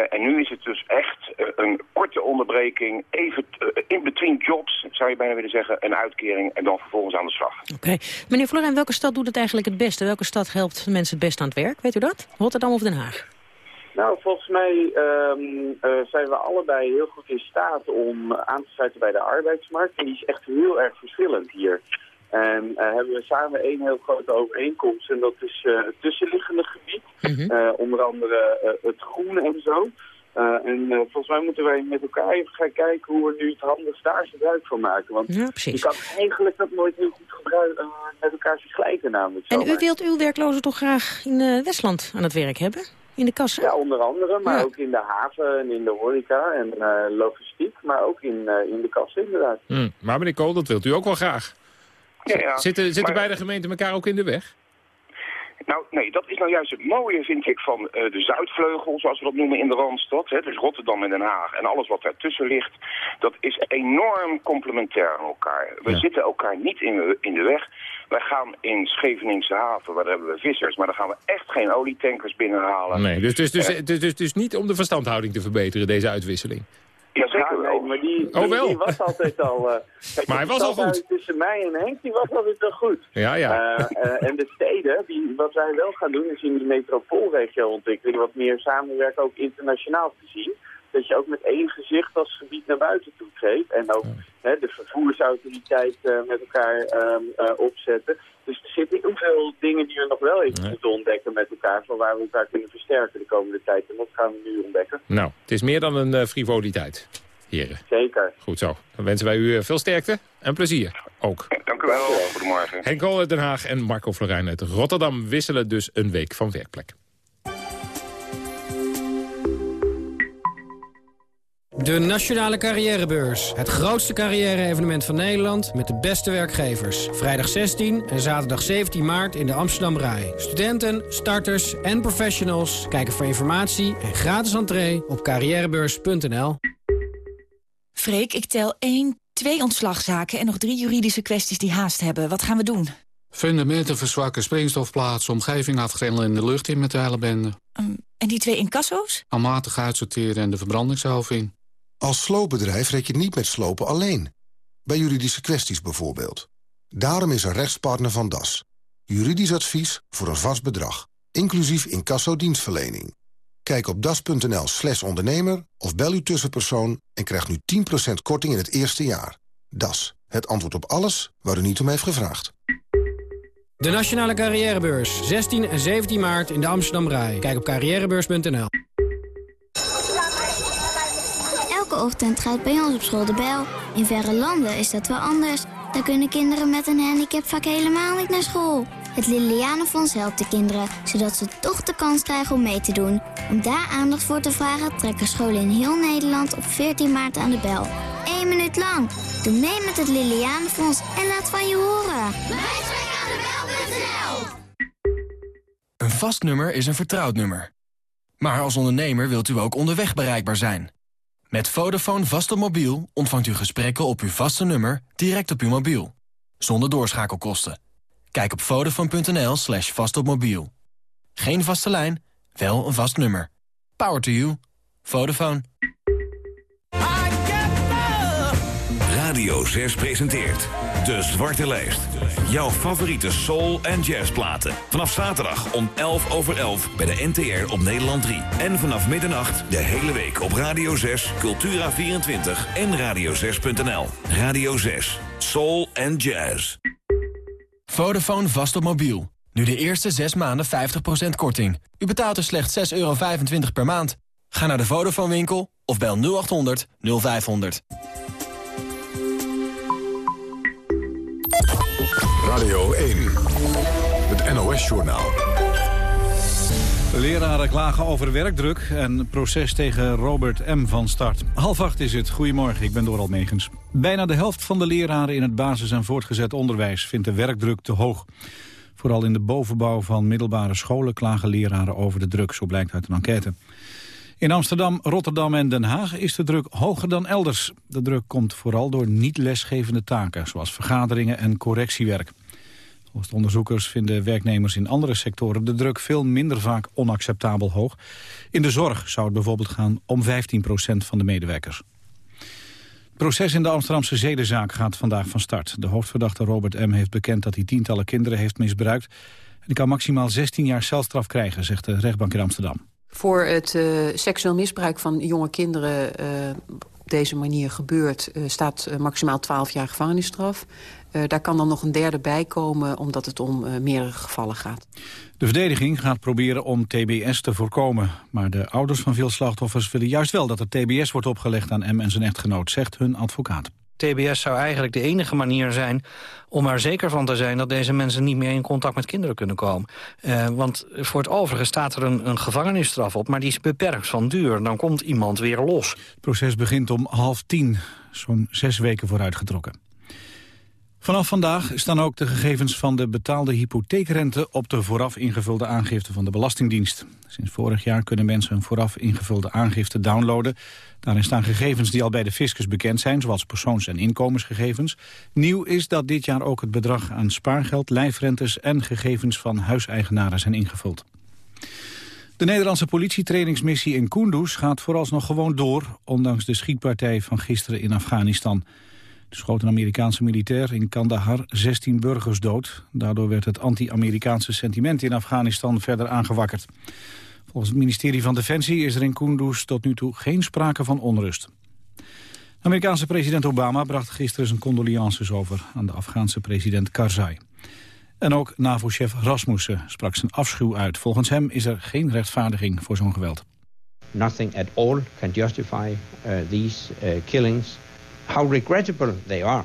En nu is het dus echt een korte onderbreking, even in between jobs, zou je bijna willen zeggen, een uitkering en dan vervolgens aan de slag. Oké. Meneer Florijn, welke stad doet het eigenlijk het beste? Welke stad helpt mensen het best aan het werk? Weet u dat? Rotterdam of Den Haag? Nou, volgens mij um, uh, zijn we allebei heel goed in staat om aan te sluiten bij de arbeidsmarkt. En die is echt heel erg verschillend hier. En uh, hebben we samen één heel grote overeenkomst. En dat is uh, het tussenliggende gebied. Mm -hmm. onder andere het groen en zo. en volgens mij moeten wij met elkaar even gaan kijken hoe we nu het handigst daar gebruik van maken. Want ja, je kan eigenlijk dat nooit heel goed gebruiken, met elkaar vergelijken namelijk. En u wilt uw werklozen toch graag in Westland aan het werk hebben? In de kassen? Ja, onder andere, maar ja. ook in de haven en in de horeca en uh, logistiek, maar ook in, uh, in de kassen inderdaad. Hmm. Maar meneer Kool, dat wilt u ook wel graag. Ja, ja. Zitten, zitten maar... beide gemeenten elkaar ook in de weg? Nou, nee, dat is nou juist het mooie, vind ik, van uh, de Zuidvleugel, zoals we dat noemen in de Randstad. Hè, dus Rotterdam en Den Haag en alles wat daartussen ligt. Dat is enorm complementair aan elkaar. We ja. zitten elkaar niet in de, in de weg. Wij gaan in Scheveningse haven, waar hebben we vissers, maar daar gaan we echt geen olietankers binnenhalen. Nee, dus, dus, dus, dus, dus, dus niet om de verstandhouding te verbeteren, deze uitwisseling. Ja, zeker wel. maar die, oh, wel. Die, die was altijd al... Uh, kijk, maar hij was al goed. Tussen mij en Henk, die was altijd al goed. Ja, ja. Uh, uh, en de steden, die, wat wij wel gaan doen, is in de metropoolregio ontwikkeling wat meer samenwerken, ook internationaal te zien. Dat je ook met één gezicht als gebied naar buiten toe treedt. En ook hè, de vervoersautoriteit met elkaar um, opzetten. Dus er zitten heel veel dingen die we nog wel even moeten ontdekken met elkaar... van waar we elkaar kunnen versterken de komende tijd. En dat gaan we nu ontdekken. Nou, het is meer dan een uh, frivoliteit, heren. Zeker. Goed zo. Dan wensen wij u veel sterkte en plezier ook. Dank u wel. Goedemorgen. Henk Kool uit Den Haag en Marco Florijn uit Rotterdam... wisselen dus een week van werkplek. De Nationale Carrièrebeurs. Het grootste carrière-evenement van Nederland met de beste werkgevers. Vrijdag 16 en zaterdag 17 maart in de Amsterdam Rai. Studenten, starters en professionals kijken voor informatie en gratis entree op carrièrebeurs.nl. Freek, ik tel 1, 2 ontslagzaken en nog drie juridische kwesties die haast hebben. Wat gaan we doen? Fundamenten verzwakken, springstofplaatsen, omgeving afgrendelen en de lucht in met de hele bende. Um, en die twee incasso's? Almatig uitsorteren en de verbrandingshoofd in. Als sloopbedrijf red je niet met slopen alleen. Bij juridische kwesties bijvoorbeeld. Daarom is er rechtspartner van DAS. Juridisch advies voor een vast bedrag. Inclusief incasso-dienstverlening. Kijk op das.nl slash ondernemer of bel uw tussenpersoon... en krijg nu 10% korting in het eerste jaar. DAS, het antwoord op alles waar u niet om heeft gevraagd. De Nationale Carrièrebeurs, 16 en 17 maart in de Amsterdam Rai. Kijk op carrièrebeurs.nl. Elke ochtend gaat bij ons op school de bel. In verre landen is dat wel anders. Daar kunnen kinderen met een handicap vaak helemaal niet naar school. Het Lilianenfonds helpt de kinderen, zodat ze toch de kans krijgen om mee te doen. Om daar aandacht voor te vragen trekken scholen in heel Nederland op 14 maart aan de bel. Eén minuut lang. Doe mee met het Lilianenfonds en laat van je horen. Een vast nummer is een vertrouwd nummer. Maar als ondernemer wilt u ook onderweg bereikbaar zijn. Met Vodafone vast op mobiel ontvangt u gesprekken op uw vaste nummer direct op uw mobiel. Zonder doorschakelkosten. Kijk op vodafone.nl slash vastopmobiel. Geen vaste lijn, wel een vast nummer. Power to you. Vodafone. Radio 6 presenteert De Zwarte Lijst. Jouw favoriete soul- en jazzplaten. Vanaf zaterdag om 11 over 11 bij de NTR op Nederland 3. En vanaf middernacht de hele week op Radio 6, Cultura24 en radio6.nl. Radio 6, soul en jazz. Vodafone vast op mobiel. Nu de eerste 6 maanden 50% korting. U betaalt er slechts 6,25 euro per maand. Ga naar de Vodafone winkel of bel 0800 0500. Radio 1, het NOS-journaal. Leraren klagen over werkdruk en proces tegen Robert M. van start. Half acht is het. Goedemorgen, ik ben Doral Megens. Bijna de helft van de leraren in het basis- en voortgezet onderwijs vindt de werkdruk te hoog. Vooral in de bovenbouw van middelbare scholen klagen leraren over de druk, zo blijkt uit een enquête. In Amsterdam, Rotterdam en Den Haag is de druk hoger dan elders. De druk komt vooral door niet lesgevende taken, zoals vergaderingen en correctiewerk. Onderzoekers vinden werknemers in andere sectoren de druk veel minder vaak onacceptabel hoog. In de zorg zou het bijvoorbeeld gaan om 15% van de medewerkers. Het proces in de Amsterdamse zedenzaak gaat vandaag van start. De hoofdverdachte Robert M. heeft bekend dat hij tientallen kinderen heeft misbruikt. En hij kan maximaal 16 jaar celstraf krijgen, zegt de rechtbank in Amsterdam. Voor het uh, seksueel misbruik van jonge kinderen op deze manier gebeurt... Uh, staat maximaal 12 jaar gevangenisstraf. daar kan dan nog een derde bij komen omdat het om meerdere gevallen gaat. De verdediging gaat proberen om TBS te voorkomen. Maar de ouders van veel slachtoffers willen juist wel dat er TBS wordt opgelegd aan M en zijn echtgenoot, zegt hun advocaat. TBS zou eigenlijk de enige manier zijn om er zeker van te zijn... dat deze mensen niet meer in contact met kinderen kunnen komen. Uh, want voor het overige staat er een, een, gevangenisstraf op... maar die is beperkt van duur. Dan komt iemand weer los. Het proces begint om half tien, zo'n zes weken vooruitgetrokken. Vanaf vandaag staan ook de gegevens van de betaalde hypotheekrente... op de vooraf ingevulde aangifte van de Belastingdienst. Sinds vorig jaar kunnen mensen een vooraf ingevulde aangifte downloaden. Daarin staan gegevens die al bij de fiscus bekend zijn... zoals persoons- en inkomensgegevens. Nieuw is dat dit jaar ook het bedrag aan spaargeld, lijfrentes... en gegevens van huiseigenaren zijn ingevuld. De Nederlandse politietrainingsmissie in Kunduz gaat vooralsnog gewoon door... ondanks de schietpartij van gisteren in Afghanistan... Schoot een Amerikaanse militair in Kandahar 16 burgers dood. Daardoor werd het anti-Amerikaanse sentiment in Afghanistan verder aangewakkerd. Volgens het ministerie van Defensie is er in Kunduz tot nu toe geen sprake van onrust. Amerikaanse president Obama bracht gisteren zijn condolences over aan de Afghaanse president Karzai. En ook NAVO-chef Rasmussen sprak zijn afschuw uit. Volgens hem is er geen rechtvaardiging voor zo'n geweld. Nothing at all can justify uh, these uh, killings how regrettable they are.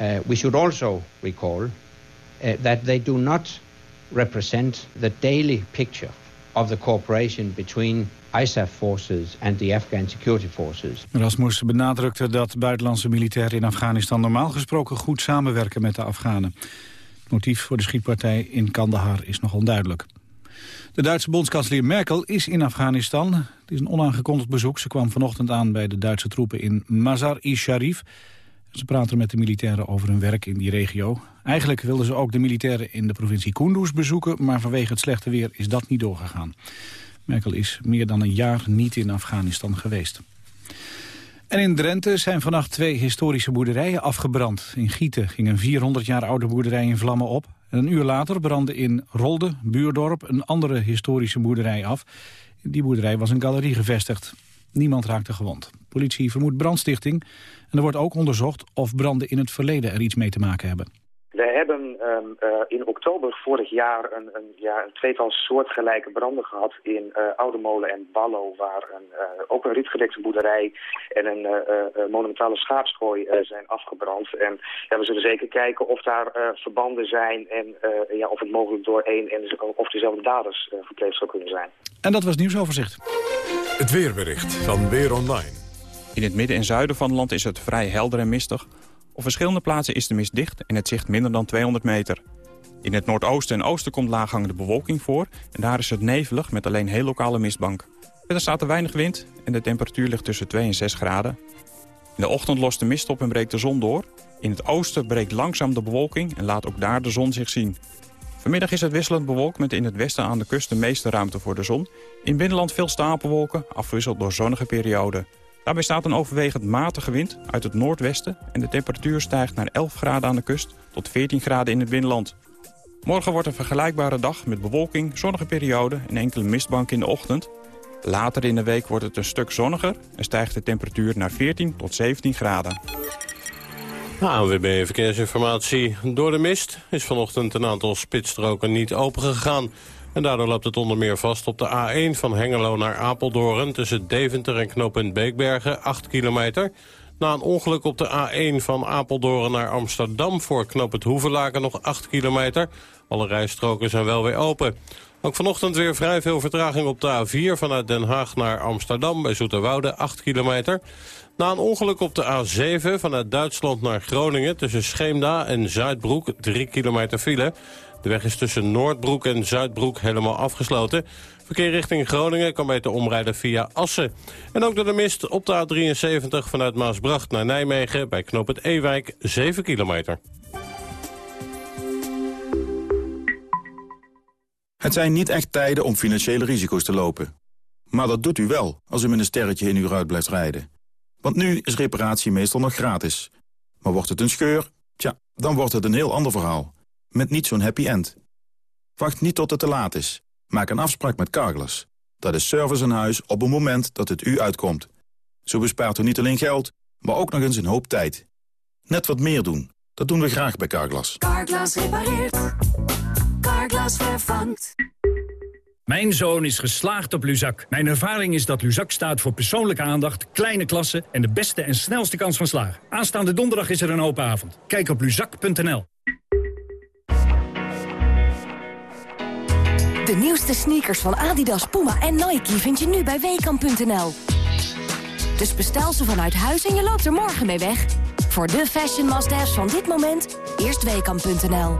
Uh, we should also recall uh, that they do not represent the daily picture of the cooperation between ISAF forces and the Afghan security forces. Rasmussen benadrukte dat buitenlandse militairen in Afghanistan normaal gesproken goed samenwerken met de Afghanen. Het motief voor de schietpartij in Kandahar is nog onduidelijk. De Duitse bondskanselier Merkel is in Afghanistan. Het is een onaangekondigd bezoek. Ze kwam vanochtend aan bij de Duitse troepen in Mazar-i-Sharif. Ze praten met de militairen over hun werk in die regio. Eigenlijk wilden ze ook de militairen in de provincie Kunduz bezoeken... maar vanwege het slechte weer is dat niet doorgegaan. Merkel is meer dan een jaar niet in Afghanistan geweest. En in Drenthe zijn vannacht twee historische boerderijen afgebrand. In Gieten ging een 400 jaar oude boerderij in vlammen op. En een uur later brandde in Rolde, Buurdorp, een andere historische boerderij af. Die boerderij was een galerie gevestigd. Niemand raakte gewond. Politie vermoedt brandstichting. En er wordt ook onderzocht of branden in het verleden er iets mee te maken hebben. We hebben um, uh, in oktober vorig jaar een, een, ja, een tweetal soortgelijke branden gehad in uh, Oude Molen en Ballo, waar een, uh, ook een rietgedekte boerderij en een monumentale schaapschooi zijn afgebrand. En ja, we zullen zeker kijken of daar verbanden zijn en ja, of het mogelijk door één en of dezelfde daders gepleegd zou kunnen zijn. En dat was nieuwsoverzicht. Het weerbericht van Weer Online. In het midden en zuiden van het land is het vrij helder en mistig. Op verschillende plaatsen is de mist dicht en het zicht minder dan 200 meter. In het noordoosten en oosten komt laaghangende bewolking voor... en daar is het nevelig met alleen heel lokale mistbank. Er staat er weinig wind en de temperatuur ligt tussen 2 en 6 graden. In de ochtend lost de mist op en breekt de zon door. In het oosten breekt langzaam de bewolking en laat ook daar de zon zich zien. Vanmiddag is het wisselend bewolkt met in het westen aan de kust de meeste ruimte voor de zon. In binnenland veel stapelwolken, afgewisseld door zonnige perioden. Daarbij staat een overwegend matige wind uit het noordwesten... en de temperatuur stijgt naar 11 graden aan de kust tot 14 graden in het binnenland. Morgen wordt een vergelijkbare dag met bewolking, zonnige periode... en enkele mistbanken in de ochtend. Later in de week wordt het een stuk zonniger... en stijgt de temperatuur naar 14 tot 17 graden. ANWB Verkeersinformatie. Door de mist is vanochtend een aantal spitsstroken niet opengegaan. En daardoor loopt het onder meer vast op de A1 van Hengelo naar Apeldoorn... tussen Deventer en knooppunt Beekbergen, 8 kilometer. Na een ongeluk op de A1 van Apeldoorn naar Amsterdam... voor knooppunt Hoevelaken nog 8 kilometer. Alle rijstroken zijn wel weer open. Ook vanochtend weer vrij veel vertraging op de A4 vanuit Den Haag naar Amsterdam... bij Zoeterwoude, 8 kilometer. Na een ongeluk op de A7 vanuit Duitsland naar Groningen... tussen Scheemda en Zuidbroek, 3 kilometer file... De weg is tussen Noordbroek en Zuidbroek helemaal afgesloten. Verkeer richting Groningen kan beter omrijden via Assen. En ook door de mist op de A73 vanuit Maasbracht naar Nijmegen... bij knoop het Ewijk 7 kilometer. Het zijn niet echt tijden om financiële risico's te lopen. Maar dat doet u wel als u met een sterretje in uw ruit blijft rijden. Want nu is reparatie meestal nog gratis. Maar wordt het een scheur? Tja, dan wordt het een heel ander verhaal met niet zo'n happy end. Wacht niet tot het te laat is. Maak een afspraak met Carglass. Dat is service aan huis op een moment dat het u uitkomt. Zo bespaart u niet alleen geld, maar ook nog eens een hoop tijd. Net wat meer doen. Dat doen we graag bij Carglass. Carglass repareert. Carglass vervangt. Mijn zoon is geslaagd op Luzak. Mijn ervaring is dat Luzak staat voor persoonlijke aandacht, kleine klassen... en de beste en snelste kans van slagen. Aanstaande donderdag is er een open avond. Kijk op luzak.nl. De nieuwste sneakers van Adidas, Puma en Nike vind je nu bij Weekamp.nl. Dus bestel ze vanuit huis en je loopt er morgen mee weg. Voor de fashion must-haves van dit moment, eerst Weekamp.nl.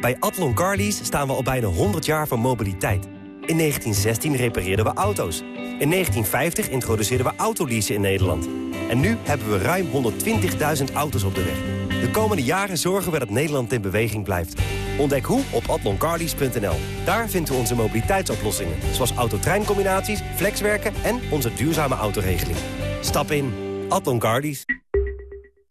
Bij Atlon Carlies staan we al bijna 100 jaar van mobiliteit. In 1916 repareerden we auto's. In 1950 introduceerden we autoleasen in Nederland. En nu hebben we ruim 120.000 auto's op de weg. De komende jaren zorgen we dat Nederland in beweging blijft. Ontdek hoe op atloncarlies.nl. Daar vinden we onze mobiliteitsoplossingen. Zoals autotreincombinaties, flexwerken en onze duurzame autoregeling. Stap in. Carlies.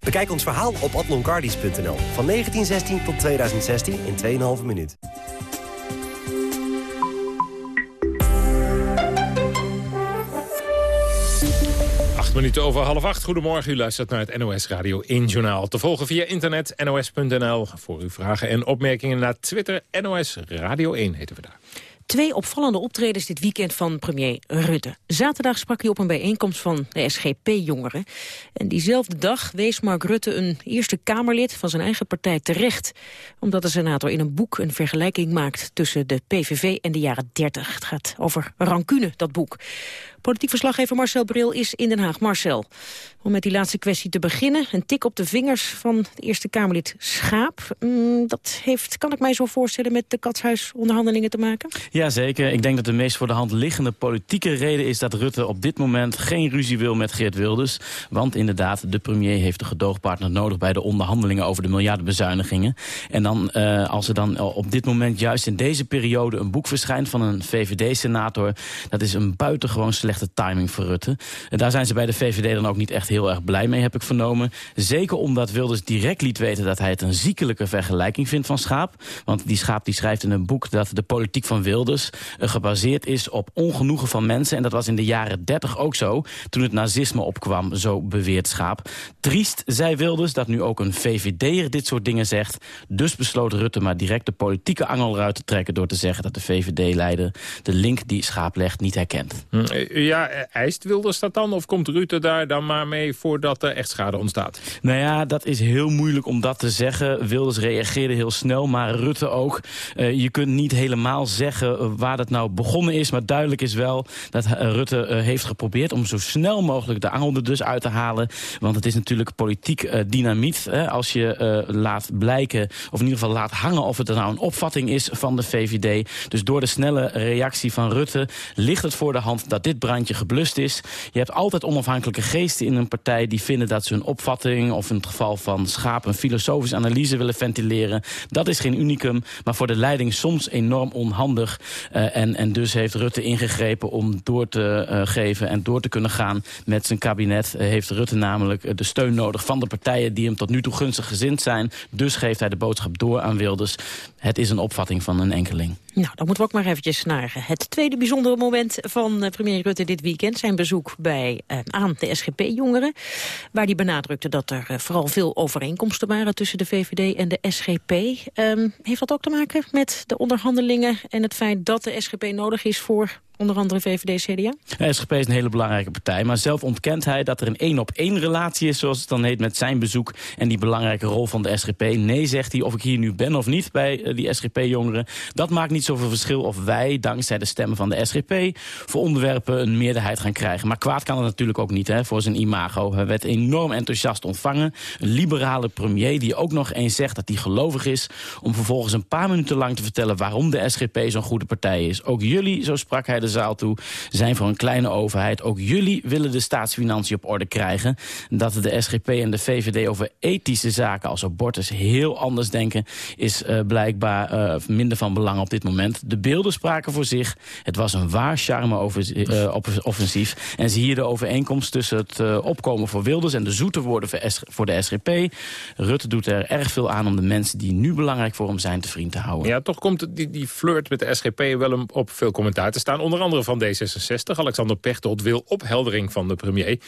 Bekijk ons verhaal op atloncardies.nl. Van 1916 tot 2016 in 2,5 minuut. Minuten over half acht. Goedemorgen, u luistert naar het NOS Radio 1 Journaal. Te volgen via internet nos.nl. Voor uw vragen en opmerkingen naar Twitter. NOS Radio 1 heten we daar. Twee opvallende optredens dit weekend van premier Rutte. Zaterdag sprak hij op een bijeenkomst van de SGP-jongeren. En diezelfde dag wees Mark Rutte een Eerste Kamerlid van zijn eigen partij terecht. Omdat de senator in een boek een vergelijking maakt tussen de PVV en de jaren 30. Het gaat over rancune, dat boek. Politiek verslaggever Marcel Bril is in Den Haag. Marcel, om met die laatste kwestie te beginnen. Een tik op de vingers van het Eerste Kamerlid Schaap. Mm, dat heeft, kan ik mij zo voorstellen, met de katshuisonderhandelingen te maken? Jazeker. Ik denk dat de meest voor de hand liggende politieke reden is... dat Rutte op dit moment geen ruzie wil met Geert Wilders. Want inderdaad, de premier heeft de gedoogpartner nodig... bij de onderhandelingen over de miljardenbezuinigingen. En dan, uh, als er dan op dit moment juist in deze periode... een boek verschijnt van een VVD-senator... dat is een buitengewoon slecht slechte timing voor Rutte. En daar zijn ze bij de VVD dan ook niet echt heel erg blij mee, heb ik vernomen. Zeker omdat Wilders direct liet weten dat hij het een ziekelijke vergelijking vindt van Schaap. Want die Schaap die schrijft in een boek dat de politiek van Wilders uh, gebaseerd is op ongenoegen van mensen. En dat was in de jaren 30 ook zo, toen het nazisme opkwam, zo beweert Schaap. Triest, zei Wilders, dat nu ook een VVD'er dit soort dingen zegt. Dus besloot Rutte maar direct de politieke angel eruit te trekken... door te zeggen dat de VVD-leider de link die Schaap legt niet herkent. Hm, ja, eist Wilders dat dan? Of komt Rutte daar dan maar mee voordat er echt schade ontstaat? Nou ja, dat is heel moeilijk om dat te zeggen. Wilders reageerde heel snel, maar Rutte ook. Uh, je kunt niet helemaal zeggen waar dat nou begonnen is. Maar duidelijk is wel dat Rutte heeft geprobeerd om zo snel mogelijk de angel dus uit te halen. Want het is natuurlijk politiek dynamiet. Hè, als je laat blijken, of in ieder geval laat hangen of het er nou een opvatting is van de VVD. Dus door de snelle reactie van Rutte ligt het voor de hand dat dit brandje geblust is. Je hebt altijd onafhankelijke geesten in een partij die vinden dat ze hun opvatting, of in het geval van Schaap een filosofische analyse willen ventileren. Dat is geen unicum, maar voor de leiding soms enorm onhandig. Uh, en, en dus heeft Rutte ingegrepen om door te uh, geven en door te kunnen gaan met zijn kabinet. Uh, heeft Rutte namelijk de steun nodig van de partijen die hem tot nu toe gunstig gezind zijn. Dus geeft hij de boodschap door aan Wilders. Het is een opvatting van een enkeling. Nou, dan moeten we ook maar eventjes naar het tweede bijzondere moment van premier Rutte dit weekend. Zijn bezoek bij, uh, aan de SGP-jongeren. Waar hij benadrukte dat er uh, vooral veel overeenkomsten waren tussen de VVD en de SGP. Um, heeft dat ook te maken met de onderhandelingen en het feit dat de SGP nodig is voor onder andere VVD, CDA? De SGP is een hele belangrijke partij, maar zelf ontkent hij dat er een één-op-één relatie is, zoals het dan heet, met zijn bezoek en die belangrijke rol van de SGP. Nee, zegt hij, of ik hier nu ben of niet bij uh, die SGP-jongeren, dat maakt niet zoveel verschil of wij, dankzij de stemmen van de SGP, voor onderwerpen een meerderheid gaan krijgen. Maar kwaad kan het natuurlijk ook niet, hè, voor zijn imago. Hij werd enorm enthousiast ontvangen. Een liberale premier die ook nog eens zegt dat hij gelovig is, om vervolgens een paar minuten lang te vertellen waarom de SGP zo'n goede partij is. Ook jullie, zo sprak hij de zaal toe, zijn voor een kleine overheid. Ook jullie willen de staatsfinanciën op orde krijgen. Dat de SGP en de VVD over ethische zaken als abortus heel anders denken... is uh, blijkbaar uh, minder van belang op dit moment. De beelden spraken voor zich. Het was een waar charme-offensief. Uh, en zie je de overeenkomst tussen het opkomen voor Wilders... en de zoete woorden voor de SGP. Rutte doet er erg veel aan om de mensen die nu belangrijk voor hem zijn... te vriend te houden. Ja, toch komt die, die flirt met de SGP wel op veel commentaar te staan. Onder andere van D66. Alexander Pechtold wil opheldering van de premier.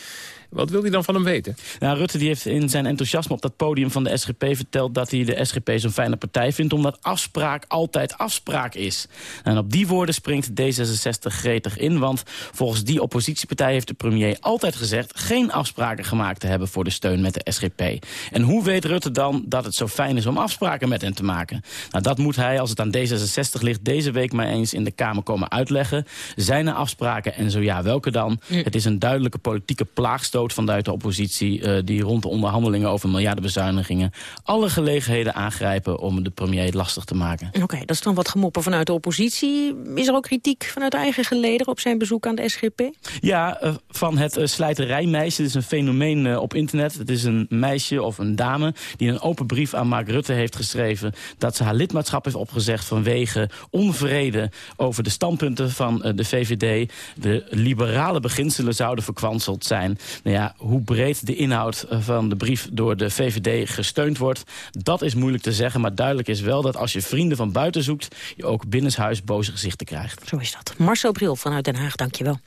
Wat wil hij dan van hem weten? Nou, Rutte die heeft in zijn enthousiasme op dat podium van de SGP verteld... dat hij de SGP zo'n fijne partij vindt... omdat afspraak altijd afspraak is. En op die woorden springt D66 gretig in... want volgens die oppositiepartij heeft de premier altijd gezegd... geen afspraken gemaakt te hebben voor de steun met de SGP. En hoe weet Rutte dan dat het zo fijn is om afspraken met hen te maken? Nou, dat moet hij, als het aan D66 ligt... deze week maar eens in de Kamer komen uitleggen. Zijn er afspraken en zo ja, welke dan? Mm. Het is een duidelijke politieke plaagstoot vanuit de oppositie... Uh, die rond de onderhandelingen over miljardenbezuinigingen... alle gelegenheden aangrijpen om de premier lastig te maken. Oké, okay, dat is dan wat gemoppen vanuit de oppositie. Is er ook kritiek vanuit eigen geleden op zijn bezoek aan de SGP? Ja, uh, van het uh, slijterijmeisje. Het is een fenomeen op internet. Het is een meisje of een dame die een open brief aan Mark Rutte heeft geschreven... dat ze haar lidmaatschap heeft opgezegd vanwege onvrede over de standpunten van de VVD. De liberale beginselen zouden verkwanseld zijn. Nou ja, hoe breed de inhoud eh, van de brief door de VVD gesteund wordt... dat is moeilijk te zeggen, maar duidelijk is wel dat als je vrienden van buiten zoekt... je ook binnenshuis boze gezichten krijgt. Zo is dat. Marcel Bril vanuit Den Haag, dankjewel.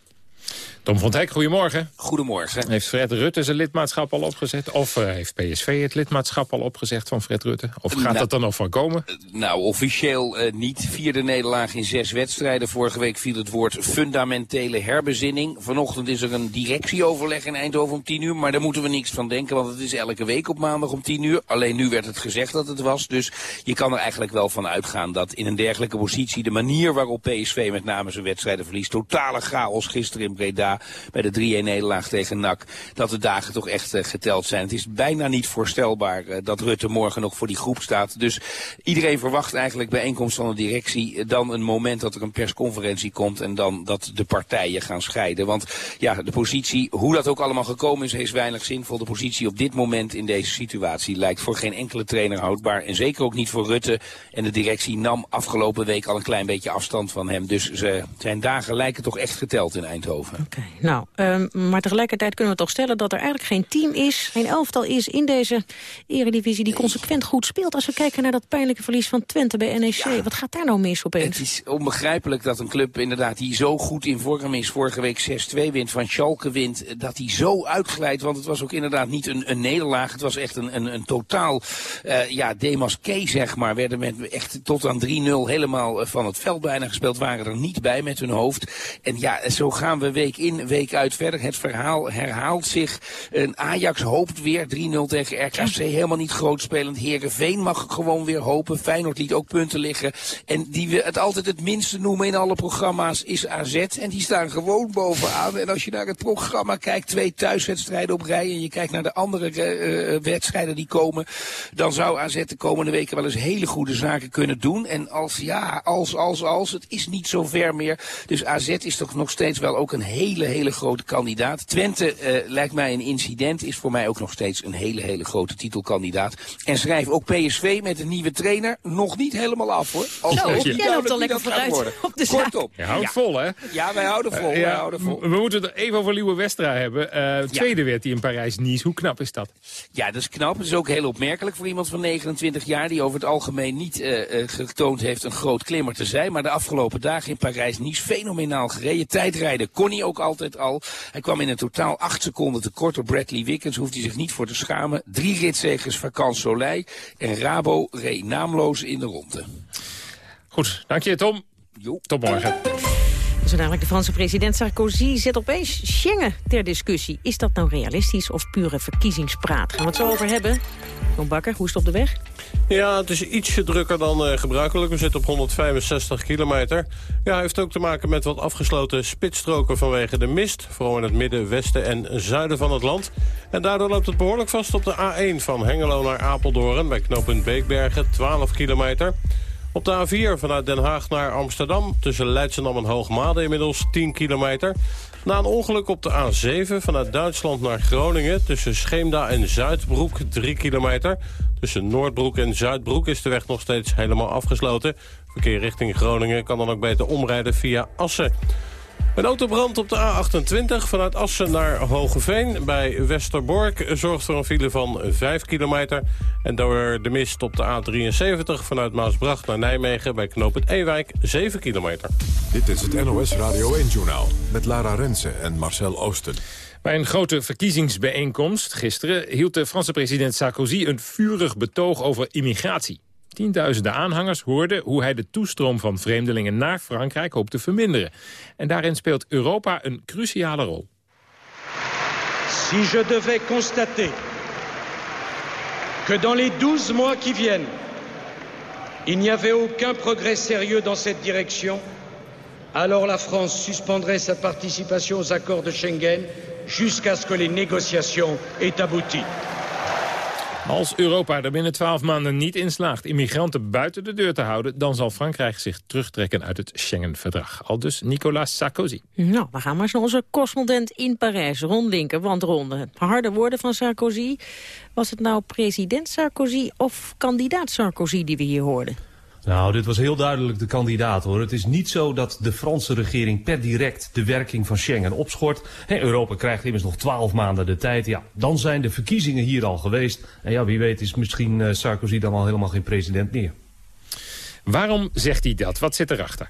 Tom van Dijk, goedemorgen. Goedemorgen. Heeft Fred Rutte zijn lidmaatschap al opgezet? Of uh, heeft PSV het lidmaatschap al opgezegd van Fred Rutte? Of gaat nou, dat er nog van komen? Uh, nou, officieel uh, niet. Vierde nederlaag in zes wedstrijden. Vorige week viel het woord fundamentele herbezinning. Vanochtend is er een directieoverleg in Eindhoven om tien uur. Maar daar moeten we niks van denken, want het is elke week op maandag om tien uur. Alleen nu werd het gezegd dat het was. Dus je kan er eigenlijk wel van uitgaan dat in een dergelijke positie... de manier waarop PSV met name zijn wedstrijden verliest... totale chaos gisteren in Breda bij de 3-1-nederlaag tegen NAC, dat de dagen toch echt uh, geteld zijn. Het is bijna niet voorstelbaar uh, dat Rutte morgen nog voor die groep staat. Dus iedereen verwacht eigenlijk bijeenkomst van de directie uh, dan een moment dat er een persconferentie komt en dan dat de partijen gaan scheiden. Want ja, de positie, hoe dat ook allemaal gekomen is, is weinig zinvol. De positie op dit moment in deze situatie lijkt voor geen enkele trainer houdbaar. En zeker ook niet voor Rutte. En de directie nam afgelopen week al een klein beetje afstand van hem. Dus ze, zijn dagen lijken toch echt geteld in Eindhoven. Nou, um, maar tegelijkertijd kunnen we toch stellen dat er eigenlijk geen team is, geen elftal is in deze eredivisie die consequent goed speelt. Als we kijken naar dat pijnlijke verlies van Twente bij NEC. Ja. Wat gaat daar nou mis opeens? Het is onbegrijpelijk dat een club inderdaad die zo goed in vorm is, vorige week 6-2 wint, van Schalke wint, dat hij zo uitglijdt. Want het was ook inderdaad niet een, een nederlaag. Het was echt een, een, een totaal uh, ja, demasqué, zeg maar. Werden met echt tot aan 3-0 helemaal van het veld bijna gespeeld, waren er niet bij met hun hoofd. En ja, zo gaan we week in, week uit verder. Het verhaal herhaalt zich. Een Ajax hoopt weer 3-0 tegen RKC. Helemaal niet groot spelend. Herenveen mag gewoon weer hopen. Feyenoord liet ook punten liggen. En die we het altijd het minste noemen in alle programma's is AZ. En die staan gewoon bovenaan. En als je naar het programma kijkt, twee thuiswedstrijden op rij. En je kijkt naar de andere uh, wedstrijden die komen. Dan zou AZ de komende weken wel eens hele goede zaken kunnen doen. En als ja, als, als, als. Het is niet zo ver meer. Dus AZ is toch nog steeds wel ook een hele, hele grote kandidaat. Twente uh, lijkt mij een incident. Is voor mij ook nog steeds een hele, hele grote titelkandidaat. En schrijf ook PSV met een nieuwe trainer nog niet helemaal af hoor. Als Zo, jij loopt al lekker vooruit op de zaak. Kortom. Je houdt vol hè? Ja, wij houden vol. Uh, wij houden vol. We moeten het even over Liewe Westra hebben. Uh, tweede werd hij in Parijs-Nice. Hoe knap is dat? Ja, dat is knap. Het is ook heel opmerkelijk voor iemand van 29 jaar... die over het algemeen niet getoond heeft een groot klimmer te zijn. Maar de afgelopen dagen in Parijs-Nice fenomenaal gereden. Tijdrijden kon hij ook altijd al. Hij kwam in een totaal 8 seconden tekort op Bradley Wiggins. Hoeft hij zich niet voor te schamen. Drie ritzegers Vacan Soleil. En Rabo reed naamloos in de ronde. Goed, dank je Tom. Jo. Tot morgen. Zo dadelijk de Franse president Sarkozy zet opeens Schengen ter discussie. Is dat nou realistisch of pure verkiezingspraat? Gaan we het zo over hebben. Jon Bakker, hoe is het op de weg? Ja, het is ietsje drukker dan uh, gebruikelijk. We zitten op 165 kilometer. Ja, heeft ook te maken met wat afgesloten spitsstroken vanwege de mist. Vooral in het midden, westen en zuiden van het land. En daardoor loopt het behoorlijk vast op de A1 van Hengelo naar Apeldoorn... bij knooppunt Beekbergen, 12 kilometer. Op de A4 vanuit Den Haag naar Amsterdam... tussen Leidschendam en Hoogmade inmiddels 10 kilometer. Na een ongeluk op de A7 vanuit Duitsland naar Groningen... tussen Scheemda en Zuidbroek 3 kilometer. Tussen Noordbroek en Zuidbroek is de weg nog steeds helemaal afgesloten. Verkeer richting Groningen kan dan ook beter omrijden via Assen. Een autobrand op de A28 vanuit Assen naar Hogeveen bij Westerbork... zorgt voor een file van 5 kilometer. En door de mist op de A73 vanuit Maasbracht naar Nijmegen... bij knooppunt Ewijk 7 kilometer. Dit is het NOS Radio 1-journaal met Lara Rensen en Marcel Oosten. Bij een grote verkiezingsbijeenkomst gisteren... hield de Franse president Sarkozy een vurig betoog over immigratie. Tienduizenden aanhangers hoorden hoe hij de toestroom van vreemdelingen naar Frankrijk hoopt te verminderen. En daarin speelt Europa een cruciale rol. Si je devais constater que dans les 12 mois qui viennent, il n'y avait aucun progrès sérieux dans cette direction, alors la France suspendrait sa participation aux accords de Schengen jusqu'à ce que les négociations aient abouti. Als Europa er binnen twaalf maanden niet in slaagt immigranten buiten de deur te houden... dan zal Frankrijk zich terugtrekken uit het Schengen-verdrag. Al dus Nicolas Sarkozy. Nou, we gaan maar eens naar onze correspondent in Parijs, Ron Linker. Want Ronde, harde woorden van Sarkozy. Was het nou president Sarkozy of kandidaat Sarkozy die we hier hoorden? Nou, dit was heel duidelijk de kandidaat hoor. Het is niet zo dat de Franse regering per direct de werking van Schengen opschort. Europa krijgt immers nog twaalf maanden de tijd. Ja, dan zijn de verkiezingen hier al geweest. En ja, wie weet is misschien uh, Sarkozy dan al helemaal geen president meer. Waarom zegt hij dat? Wat zit erachter?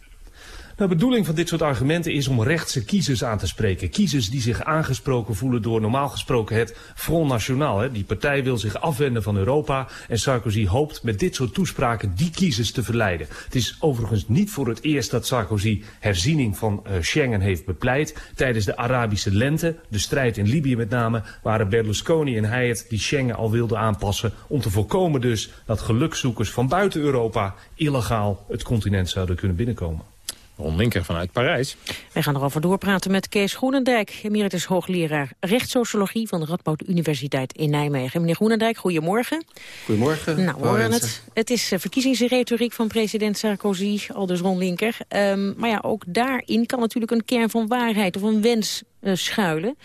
De bedoeling van dit soort argumenten is om rechtse kiezers aan te spreken. Kiezers die zich aangesproken voelen door normaal gesproken het Front National. Hè. Die partij wil zich afwenden van Europa en Sarkozy hoopt met dit soort toespraken die kiezers te verleiden. Het is overigens niet voor het eerst dat Sarkozy herziening van uh, Schengen heeft bepleit. Tijdens de Arabische lente, de strijd in Libië met name, waren Berlusconi en hij het die Schengen al wilden aanpassen om te voorkomen dus dat gelukzoekers van buiten Europa illegaal het continent zouden kunnen binnenkomen. Ron Linker vanuit Parijs. Wij gaan erover doorpraten met Kees Groenendijk, emeritus hoogleraar rechtssociologie van de Radboud Universiteit in Nijmegen. Meneer Groenendijk, goedemorgen. Goedemorgen. Nou, we horen het. Het is eh, verkiezingsretoriek van president Sarkozy, al dus Ron Linker. Um, maar ja, ook daarin kan natuurlijk een kern van waarheid of een wens uh, schuilen.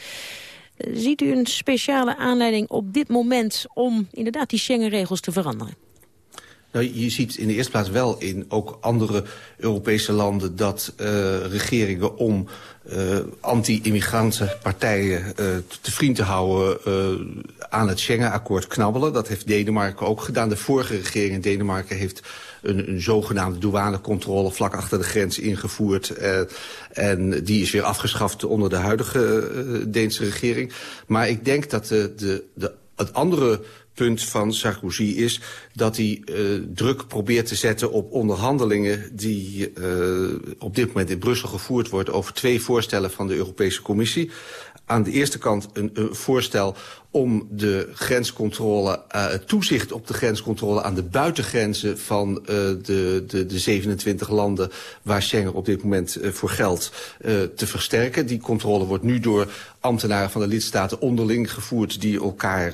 Uh, ziet u een speciale aanleiding op dit moment om inderdaad die Schengen-regels te veranderen? Nou, je ziet in de eerste plaats wel in ook andere Europese landen... dat uh, regeringen om uh, anti-immigranten partijen uh, te vriend te houden... Aan het Schengen-akkoord knabbelen. Dat heeft Denemarken ook gedaan. De vorige regering in Denemarken heeft een, een zogenaamde douanecontrole... vlak achter de grens ingevoerd. En die is weer afgeschaft onder de huidige Deense regering. Maar ik denk dat de, de, de, het andere punt van Sarkozy is dat hij uh, druk probeert te zetten op onderhandelingen die uh, op dit moment in Brussel gevoerd worden over twee voorstellen van de Europese Commissie. Aan de eerste kant een, een voorstel om de grenscontrole, uh, het toezicht op de grenscontrole aan de buitengrenzen van uh, de, de, de 27 landen waar Schengen op dit moment uh, voor geldt te versterken. Die controle wordt nu door ambtenaren van de lidstaten onderling gevoerd die elkaar,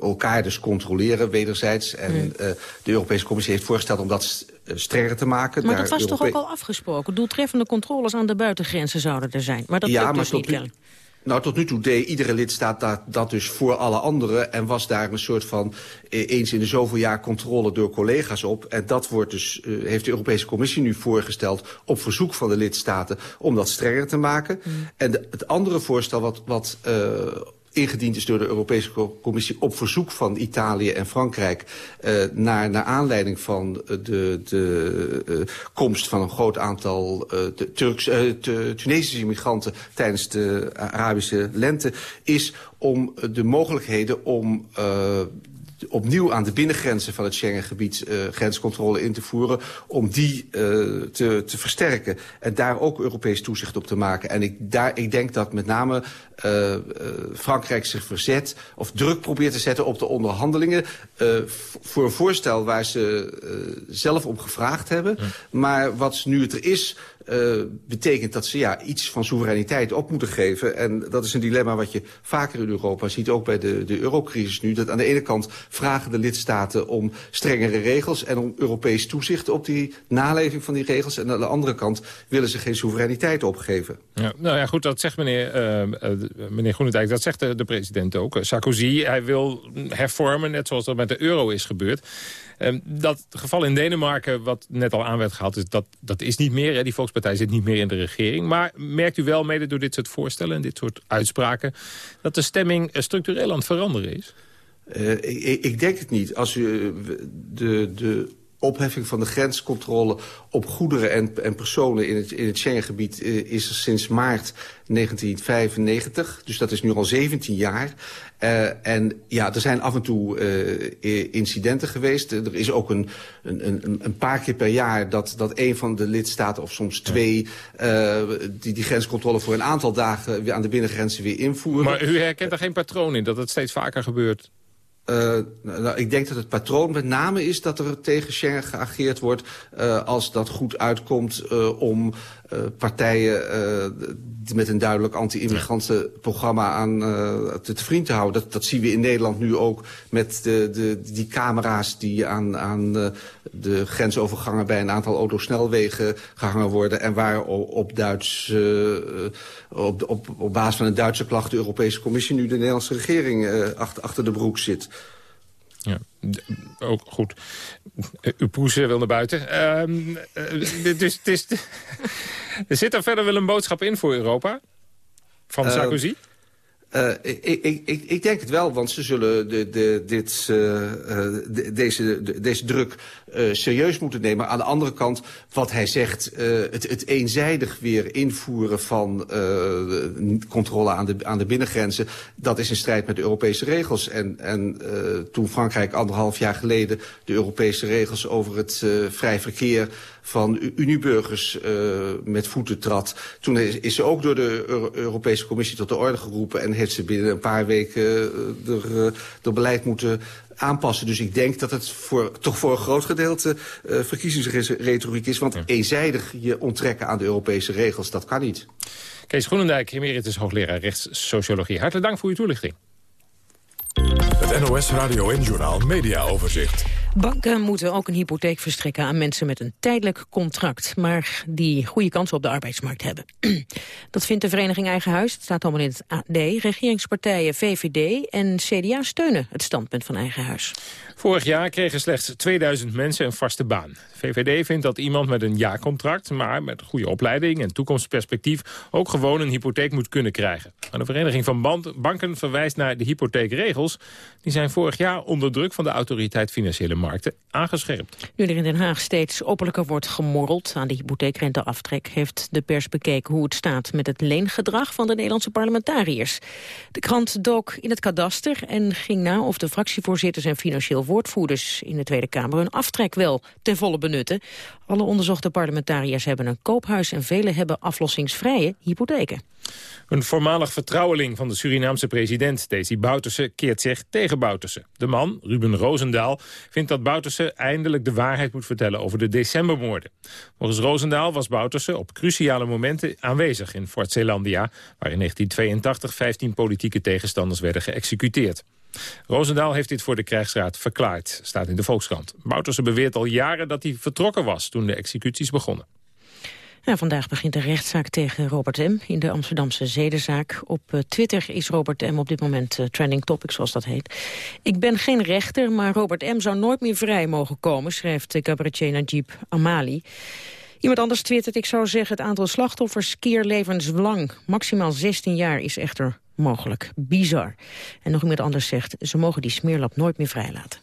elkaar dus controleren wederzijds. En uh, de Europese Commissie heeft voorgesteld om dat strenger te maken. Maar dat was Europe toch ook al afgesproken? Doeltreffende controles aan de buitengrenzen zouden er zijn. Maar dat ja, lukt maar dus niet. Nou, tot nu toe deed iedere lidstaat dat, dat dus voor alle anderen... en was daar een soort van eens in de zoveel jaar controle door collega's op. En dat wordt dus, uh, heeft de Europese Commissie nu voorgesteld... op verzoek van de lidstaten om dat strenger te maken. Mm. En de, het andere voorstel wat... wat uh, ingediend is door de Europese Commissie op verzoek van Italië en Frankrijk... Uh, naar, naar aanleiding van de, de uh, komst van een groot aantal uh, de Turks, de Tunesische immigranten tijdens de Arabische lente... is om de mogelijkheden om opnieuw aan de binnengrenzen van het Schengengebied uh, grenscontrole in te voeren... om die uh, te, te versterken en daar ook Europees toezicht op te maken. En ik, daar, ik denk dat met name uh, Frankrijk zich verzet of druk probeert te zetten op de onderhandelingen... Voor een voorstel waar ze zelf om gevraagd hebben. Ja. Maar wat nu het er is, uh, betekent dat ze ja, iets van soevereiniteit op moeten geven. En dat is een dilemma wat je vaker in Europa ziet, ook bij de, de eurocrisis nu. Dat aan de ene kant vragen de lidstaten om strengere regels... en om Europees toezicht op die naleving van die regels. En aan de andere kant willen ze geen soevereiniteit opgeven. Ja, nou ja, goed, dat zegt meneer, uh, meneer Groenendijk, dat zegt de, de president ook. Sarkozy, hij wil hervormen, net zoals dat met de euro is gebeurd. Um, dat geval in Denemarken, wat net al aan werd gehaald, is dat, dat is niet meer. Hè. Die Volkspartij zit niet meer in de regering. Maar merkt u wel, mede door dit soort voorstellen en dit soort uitspraken... dat de stemming structureel aan het veranderen is? Uh, ik, ik, denk het niet. Als u de, de opheffing van de grenscontrole op goederen en, en personen in het, in het Schengengebied uh, is er sinds maart 1995. Dus dat is nu al 17 jaar. Uh, en ja, er zijn af en toe uh, incidenten geweest. Er is ook een, een, een, een paar keer per jaar dat, dat een van de lidstaten, of soms twee, die, die grenscontrole voor een aantal dagen weer aan de binnengrenzen weer invoeren. Maar u herkent er geen patroon in, dat het steeds vaker gebeurt? Uh, ik denk dat het patroon met name is dat er tegen Schengen geageerd wordt... Uh, als dat goed uitkomt uh, om partijen met een duidelijk anti-immigrantenprogramma aan te vriend te houden. Dat, dat zien we in Nederland nu ook met de, de, die camera's die aan, aan de grensovergangen bij een aantal autosnelwegen gehangen worden... en waar op, Duits, op, op, op basis van een Duitse klacht de Europese Commissie nu de Nederlandse regering achter, achter de broek zit. Ja, ook goed. Uw poes wil naar buiten. Um, dus het is, er zit er verder wel een boodschap in voor Europa? Van Sarkozy? Uh, ik, ik, ik, ik denk het wel, want ze zullen de, de, dit, uh, de, deze, de, deze druk serieus moeten nemen. Aan de andere kant, wat hij zegt, het, het eenzijdig weer invoeren van controle aan de, aan de binnengrenzen... dat is in strijd met de Europese regels. En, en toen Frankrijk anderhalf jaar geleden de Europese regels over het vrij verkeer van Uniburgers uh, met voeten trad. Toen is, is ze ook door de Euro Europese Commissie tot de orde geroepen... en heeft ze binnen een paar weken uh, er, uh, beleid moeten aanpassen. Dus ik denk dat het voor, toch voor een groot gedeelte uh, verkiezingsretoriek is. Want ja. eenzijdig je onttrekken aan de Europese regels, dat kan niet. Kees Groenendijk, emeritus hoogleraar rechtssociologie. Hartelijk dank voor uw toelichting. Het NOS Radio en Journaal Media Overzicht. Banken moeten ook een hypotheek verstrekken aan mensen met een tijdelijk contract, maar die goede kansen op de arbeidsmarkt hebben. Dat vindt de vereniging Eigen Huis, het staat allemaal in het AD. Regeringspartijen VVD en CDA steunen het standpunt van Eigen Huis. Vorig jaar kregen slechts 2000 mensen een vaste baan. VVD vindt dat iemand met een jaarcontract, maar met goede opleiding en toekomstperspectief ook gewoon een hypotheek moet kunnen krijgen. De Vereniging van Banken verwijst naar de hypotheekregels. Die zijn vorig jaar onder druk van de autoriteit Financiële Markt aangescherpt. Nu er in Den Haag steeds openlijker wordt gemorreld aan de hypotheekrenteaftrek... heeft de pers bekeken hoe het staat met het leengedrag van de Nederlandse parlementariërs. De krant dook in het kadaster en ging na of de fractievoorzitters en financieel woordvoerders in de Tweede Kamer hun aftrek wel ten volle benutten. Alle onderzochte parlementariërs hebben een koophuis en velen hebben aflossingsvrije hypotheken. Een voormalig vertrouweling van de Surinaamse president, Desi Bouterse, keert zich tegen Bouterse. De man, Ruben Roosendaal, vindt dat Bouterse eindelijk de waarheid moet vertellen over de decembermoorden. Volgens Roosendaal was Bouterse op cruciale momenten aanwezig in Fort Zeelandia, waar in 1982 15 politieke tegenstanders werden geëxecuteerd. Roosendaal heeft dit voor de krijgsraad verklaard, staat in de Volkskrant. Bouterse beweert al jaren dat hij vertrokken was toen de executies begonnen. Ja, vandaag begint de rechtszaak tegen Robert M. in de Amsterdamse zedenzaak. Op uh, Twitter is Robert M. op dit moment uh, trending topic, zoals dat heet. Ik ben geen rechter, maar Robert M. zou nooit meer vrij mogen komen... schrijft cabaretier Najib Amali. Iemand anders twittert, ik zou zeggen... het aantal slachtoffers keer levenslang. Maximaal 16 jaar is echter mogelijk. Bizar. En nog iemand anders zegt, ze mogen die smeerlap nooit meer vrijlaten.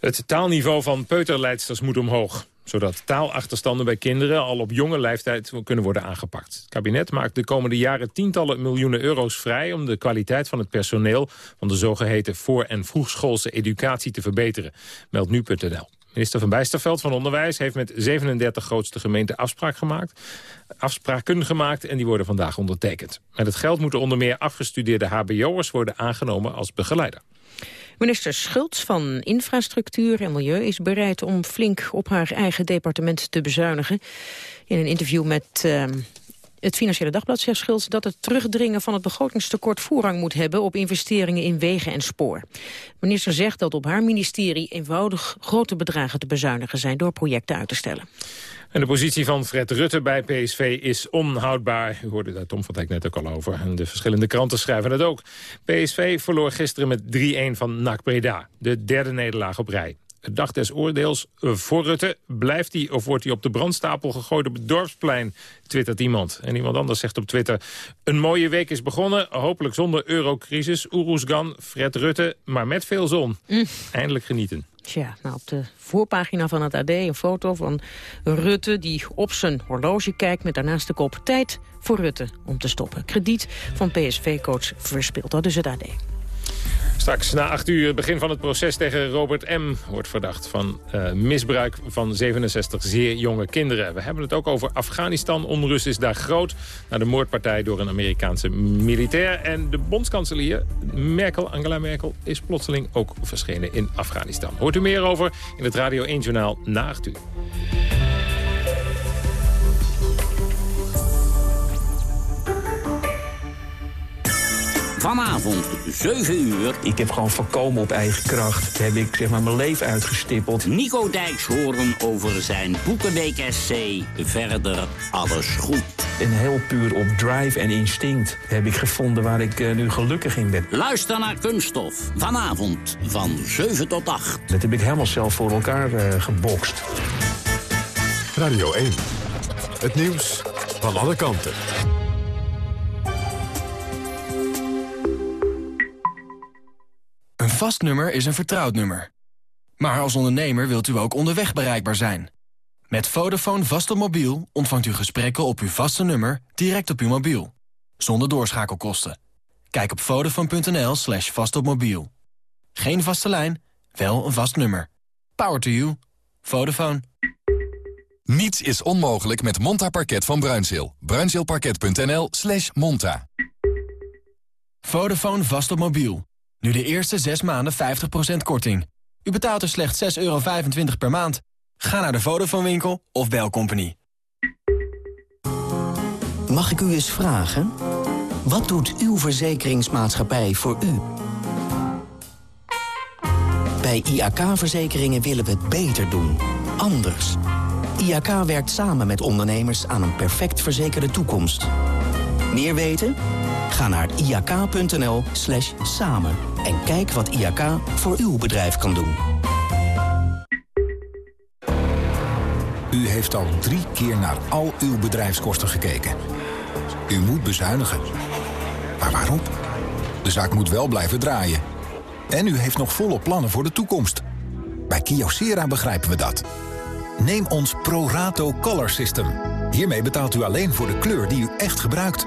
Het taalniveau van peuterleidsters moet omhoog zodat taalachterstanden bij kinderen al op jonge leeftijd kunnen worden aangepakt. Het kabinet maakt de komende jaren tientallen miljoenen euro's vrij... om de kwaliteit van het personeel van de zogeheten voor- en vroegschoolse educatie te verbeteren, meldt nu.nl. Minister van Bijsterveld van Onderwijs heeft met 37 grootste gemeenten afspraak gemaakt, afspraken gemaakt en die worden vandaag ondertekend. Met het geld moeten onder meer afgestudeerde hbo'ers worden aangenomen als begeleider. Minister Schultz van Infrastructuur en Milieu is bereid om flink op haar eigen departement te bezuinigen. In een interview met uh, het Financiële Dagblad zegt dat het terugdringen van het begrotingstekort voorrang moet hebben op investeringen in wegen en spoor. Minister zegt dat op haar ministerie eenvoudig grote bedragen te bezuinigen zijn door projecten uit te stellen. En de positie van Fred Rutte bij PSV is onhoudbaar. U hoorde daar Tom van Dijk net ook al over. En de verschillende kranten schrijven het ook. PSV verloor gisteren met 3-1 van NAC Breda. De derde nederlaag op rij. Dag des oordeels voor Rutte. Blijft hij of wordt hij op de brandstapel gegooid op het dorpsplein? Twittert iemand. En iemand anders zegt op Twitter... Een mooie week is begonnen, hopelijk zonder eurocrisis. Oeroesgan, Fred Rutte, maar met veel zon. Mm. Eindelijk genieten. Tja, nou op de voorpagina van het AD een foto van Rutte... die op zijn horloge kijkt met daarnaast de kop tijd voor Rutte om te stoppen. Krediet van PSV-coach verspeelt. Dat is het AD. Straks na acht uur begin van het proces tegen Robert M. wordt verdacht van uh, misbruik van 67 zeer jonge kinderen. We hebben het ook over Afghanistan. Onrust is daar groot na de moordpartij door een Amerikaanse militair. En de bondskanselier Merkel, Angela Merkel, is plotseling ook verschenen in Afghanistan. Hoort u meer over in het Radio 1 Journaal na acht uur. Vanavond, 7 uur. Ik heb gewoon voorkomen op eigen kracht. Heb ik zeg maar, mijn leven uitgestippeld. Nico Dijks horen over zijn Boekenweek SC. Verder alles goed. En heel puur op drive en instinct heb ik gevonden waar ik uh, nu gelukkig in ben. Luister naar Kunststof. Vanavond van 7 tot 8. Dat heb ik helemaal zelf voor elkaar uh, gebokst. Radio 1. Het nieuws van alle kanten. Een vast nummer is een vertrouwd nummer. Maar als ondernemer wilt u ook onderweg bereikbaar zijn. Met Vodafone vast op mobiel ontvangt u gesprekken op uw vaste nummer direct op uw mobiel. Zonder doorschakelkosten. Kijk op vodafone.nl slash vastopmobiel. Geen vaste lijn, wel een vast nummer. Power to you. Vodafone. Niets is onmogelijk met Monta Parket van Bruinzeel. Bruinzeelparket.nl slash monta. Vodafone vast op mobiel. Nu de eerste 6 maanden 50% korting. U betaalt er slechts 6,25 euro per maand. Ga naar de Vodafone winkel of bel Company. Mag ik u eens vragen? Wat doet uw verzekeringsmaatschappij voor u? Bij IAK-verzekeringen willen we het beter doen. Anders. IAK werkt samen met ondernemers aan een perfect verzekerde toekomst. Meer weten? Ga naar iak.nl slash samen en kijk wat IAK voor uw bedrijf kan doen. U heeft al drie keer naar al uw bedrijfskosten gekeken. U moet bezuinigen. Maar waarom? De zaak moet wel blijven draaien. En u heeft nog volle plannen voor de toekomst. Bij Kyocera begrijpen we dat. Neem ons ProRato Color System. Hiermee betaalt u alleen voor de kleur die u echt gebruikt.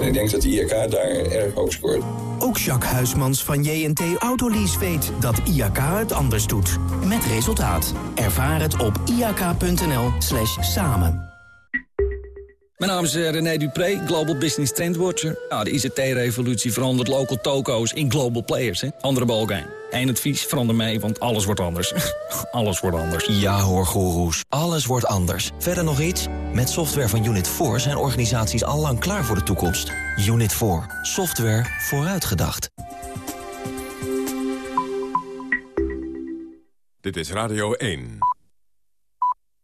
En ik denk dat de IAK daar erg hoog scoort. Ook Jacques Huismans van JNT Autolease weet dat IAK het anders doet. Met resultaat. Ervaar het op iak.nl slash samen. Mijn naam is eh, René Dupré, Global Business Trendwatcher. Nou, de ICT-revolutie verandert local toko's in global players. Hè? Andere balkijn. Eén advies, verander mee, want alles wordt anders. alles wordt anders. Ja hoor, goeroes. Alles wordt anders. Verder nog iets? Met software van Unit 4 zijn organisaties al lang klaar voor de toekomst. Unit 4. Software vooruitgedacht. Dit is Radio 1.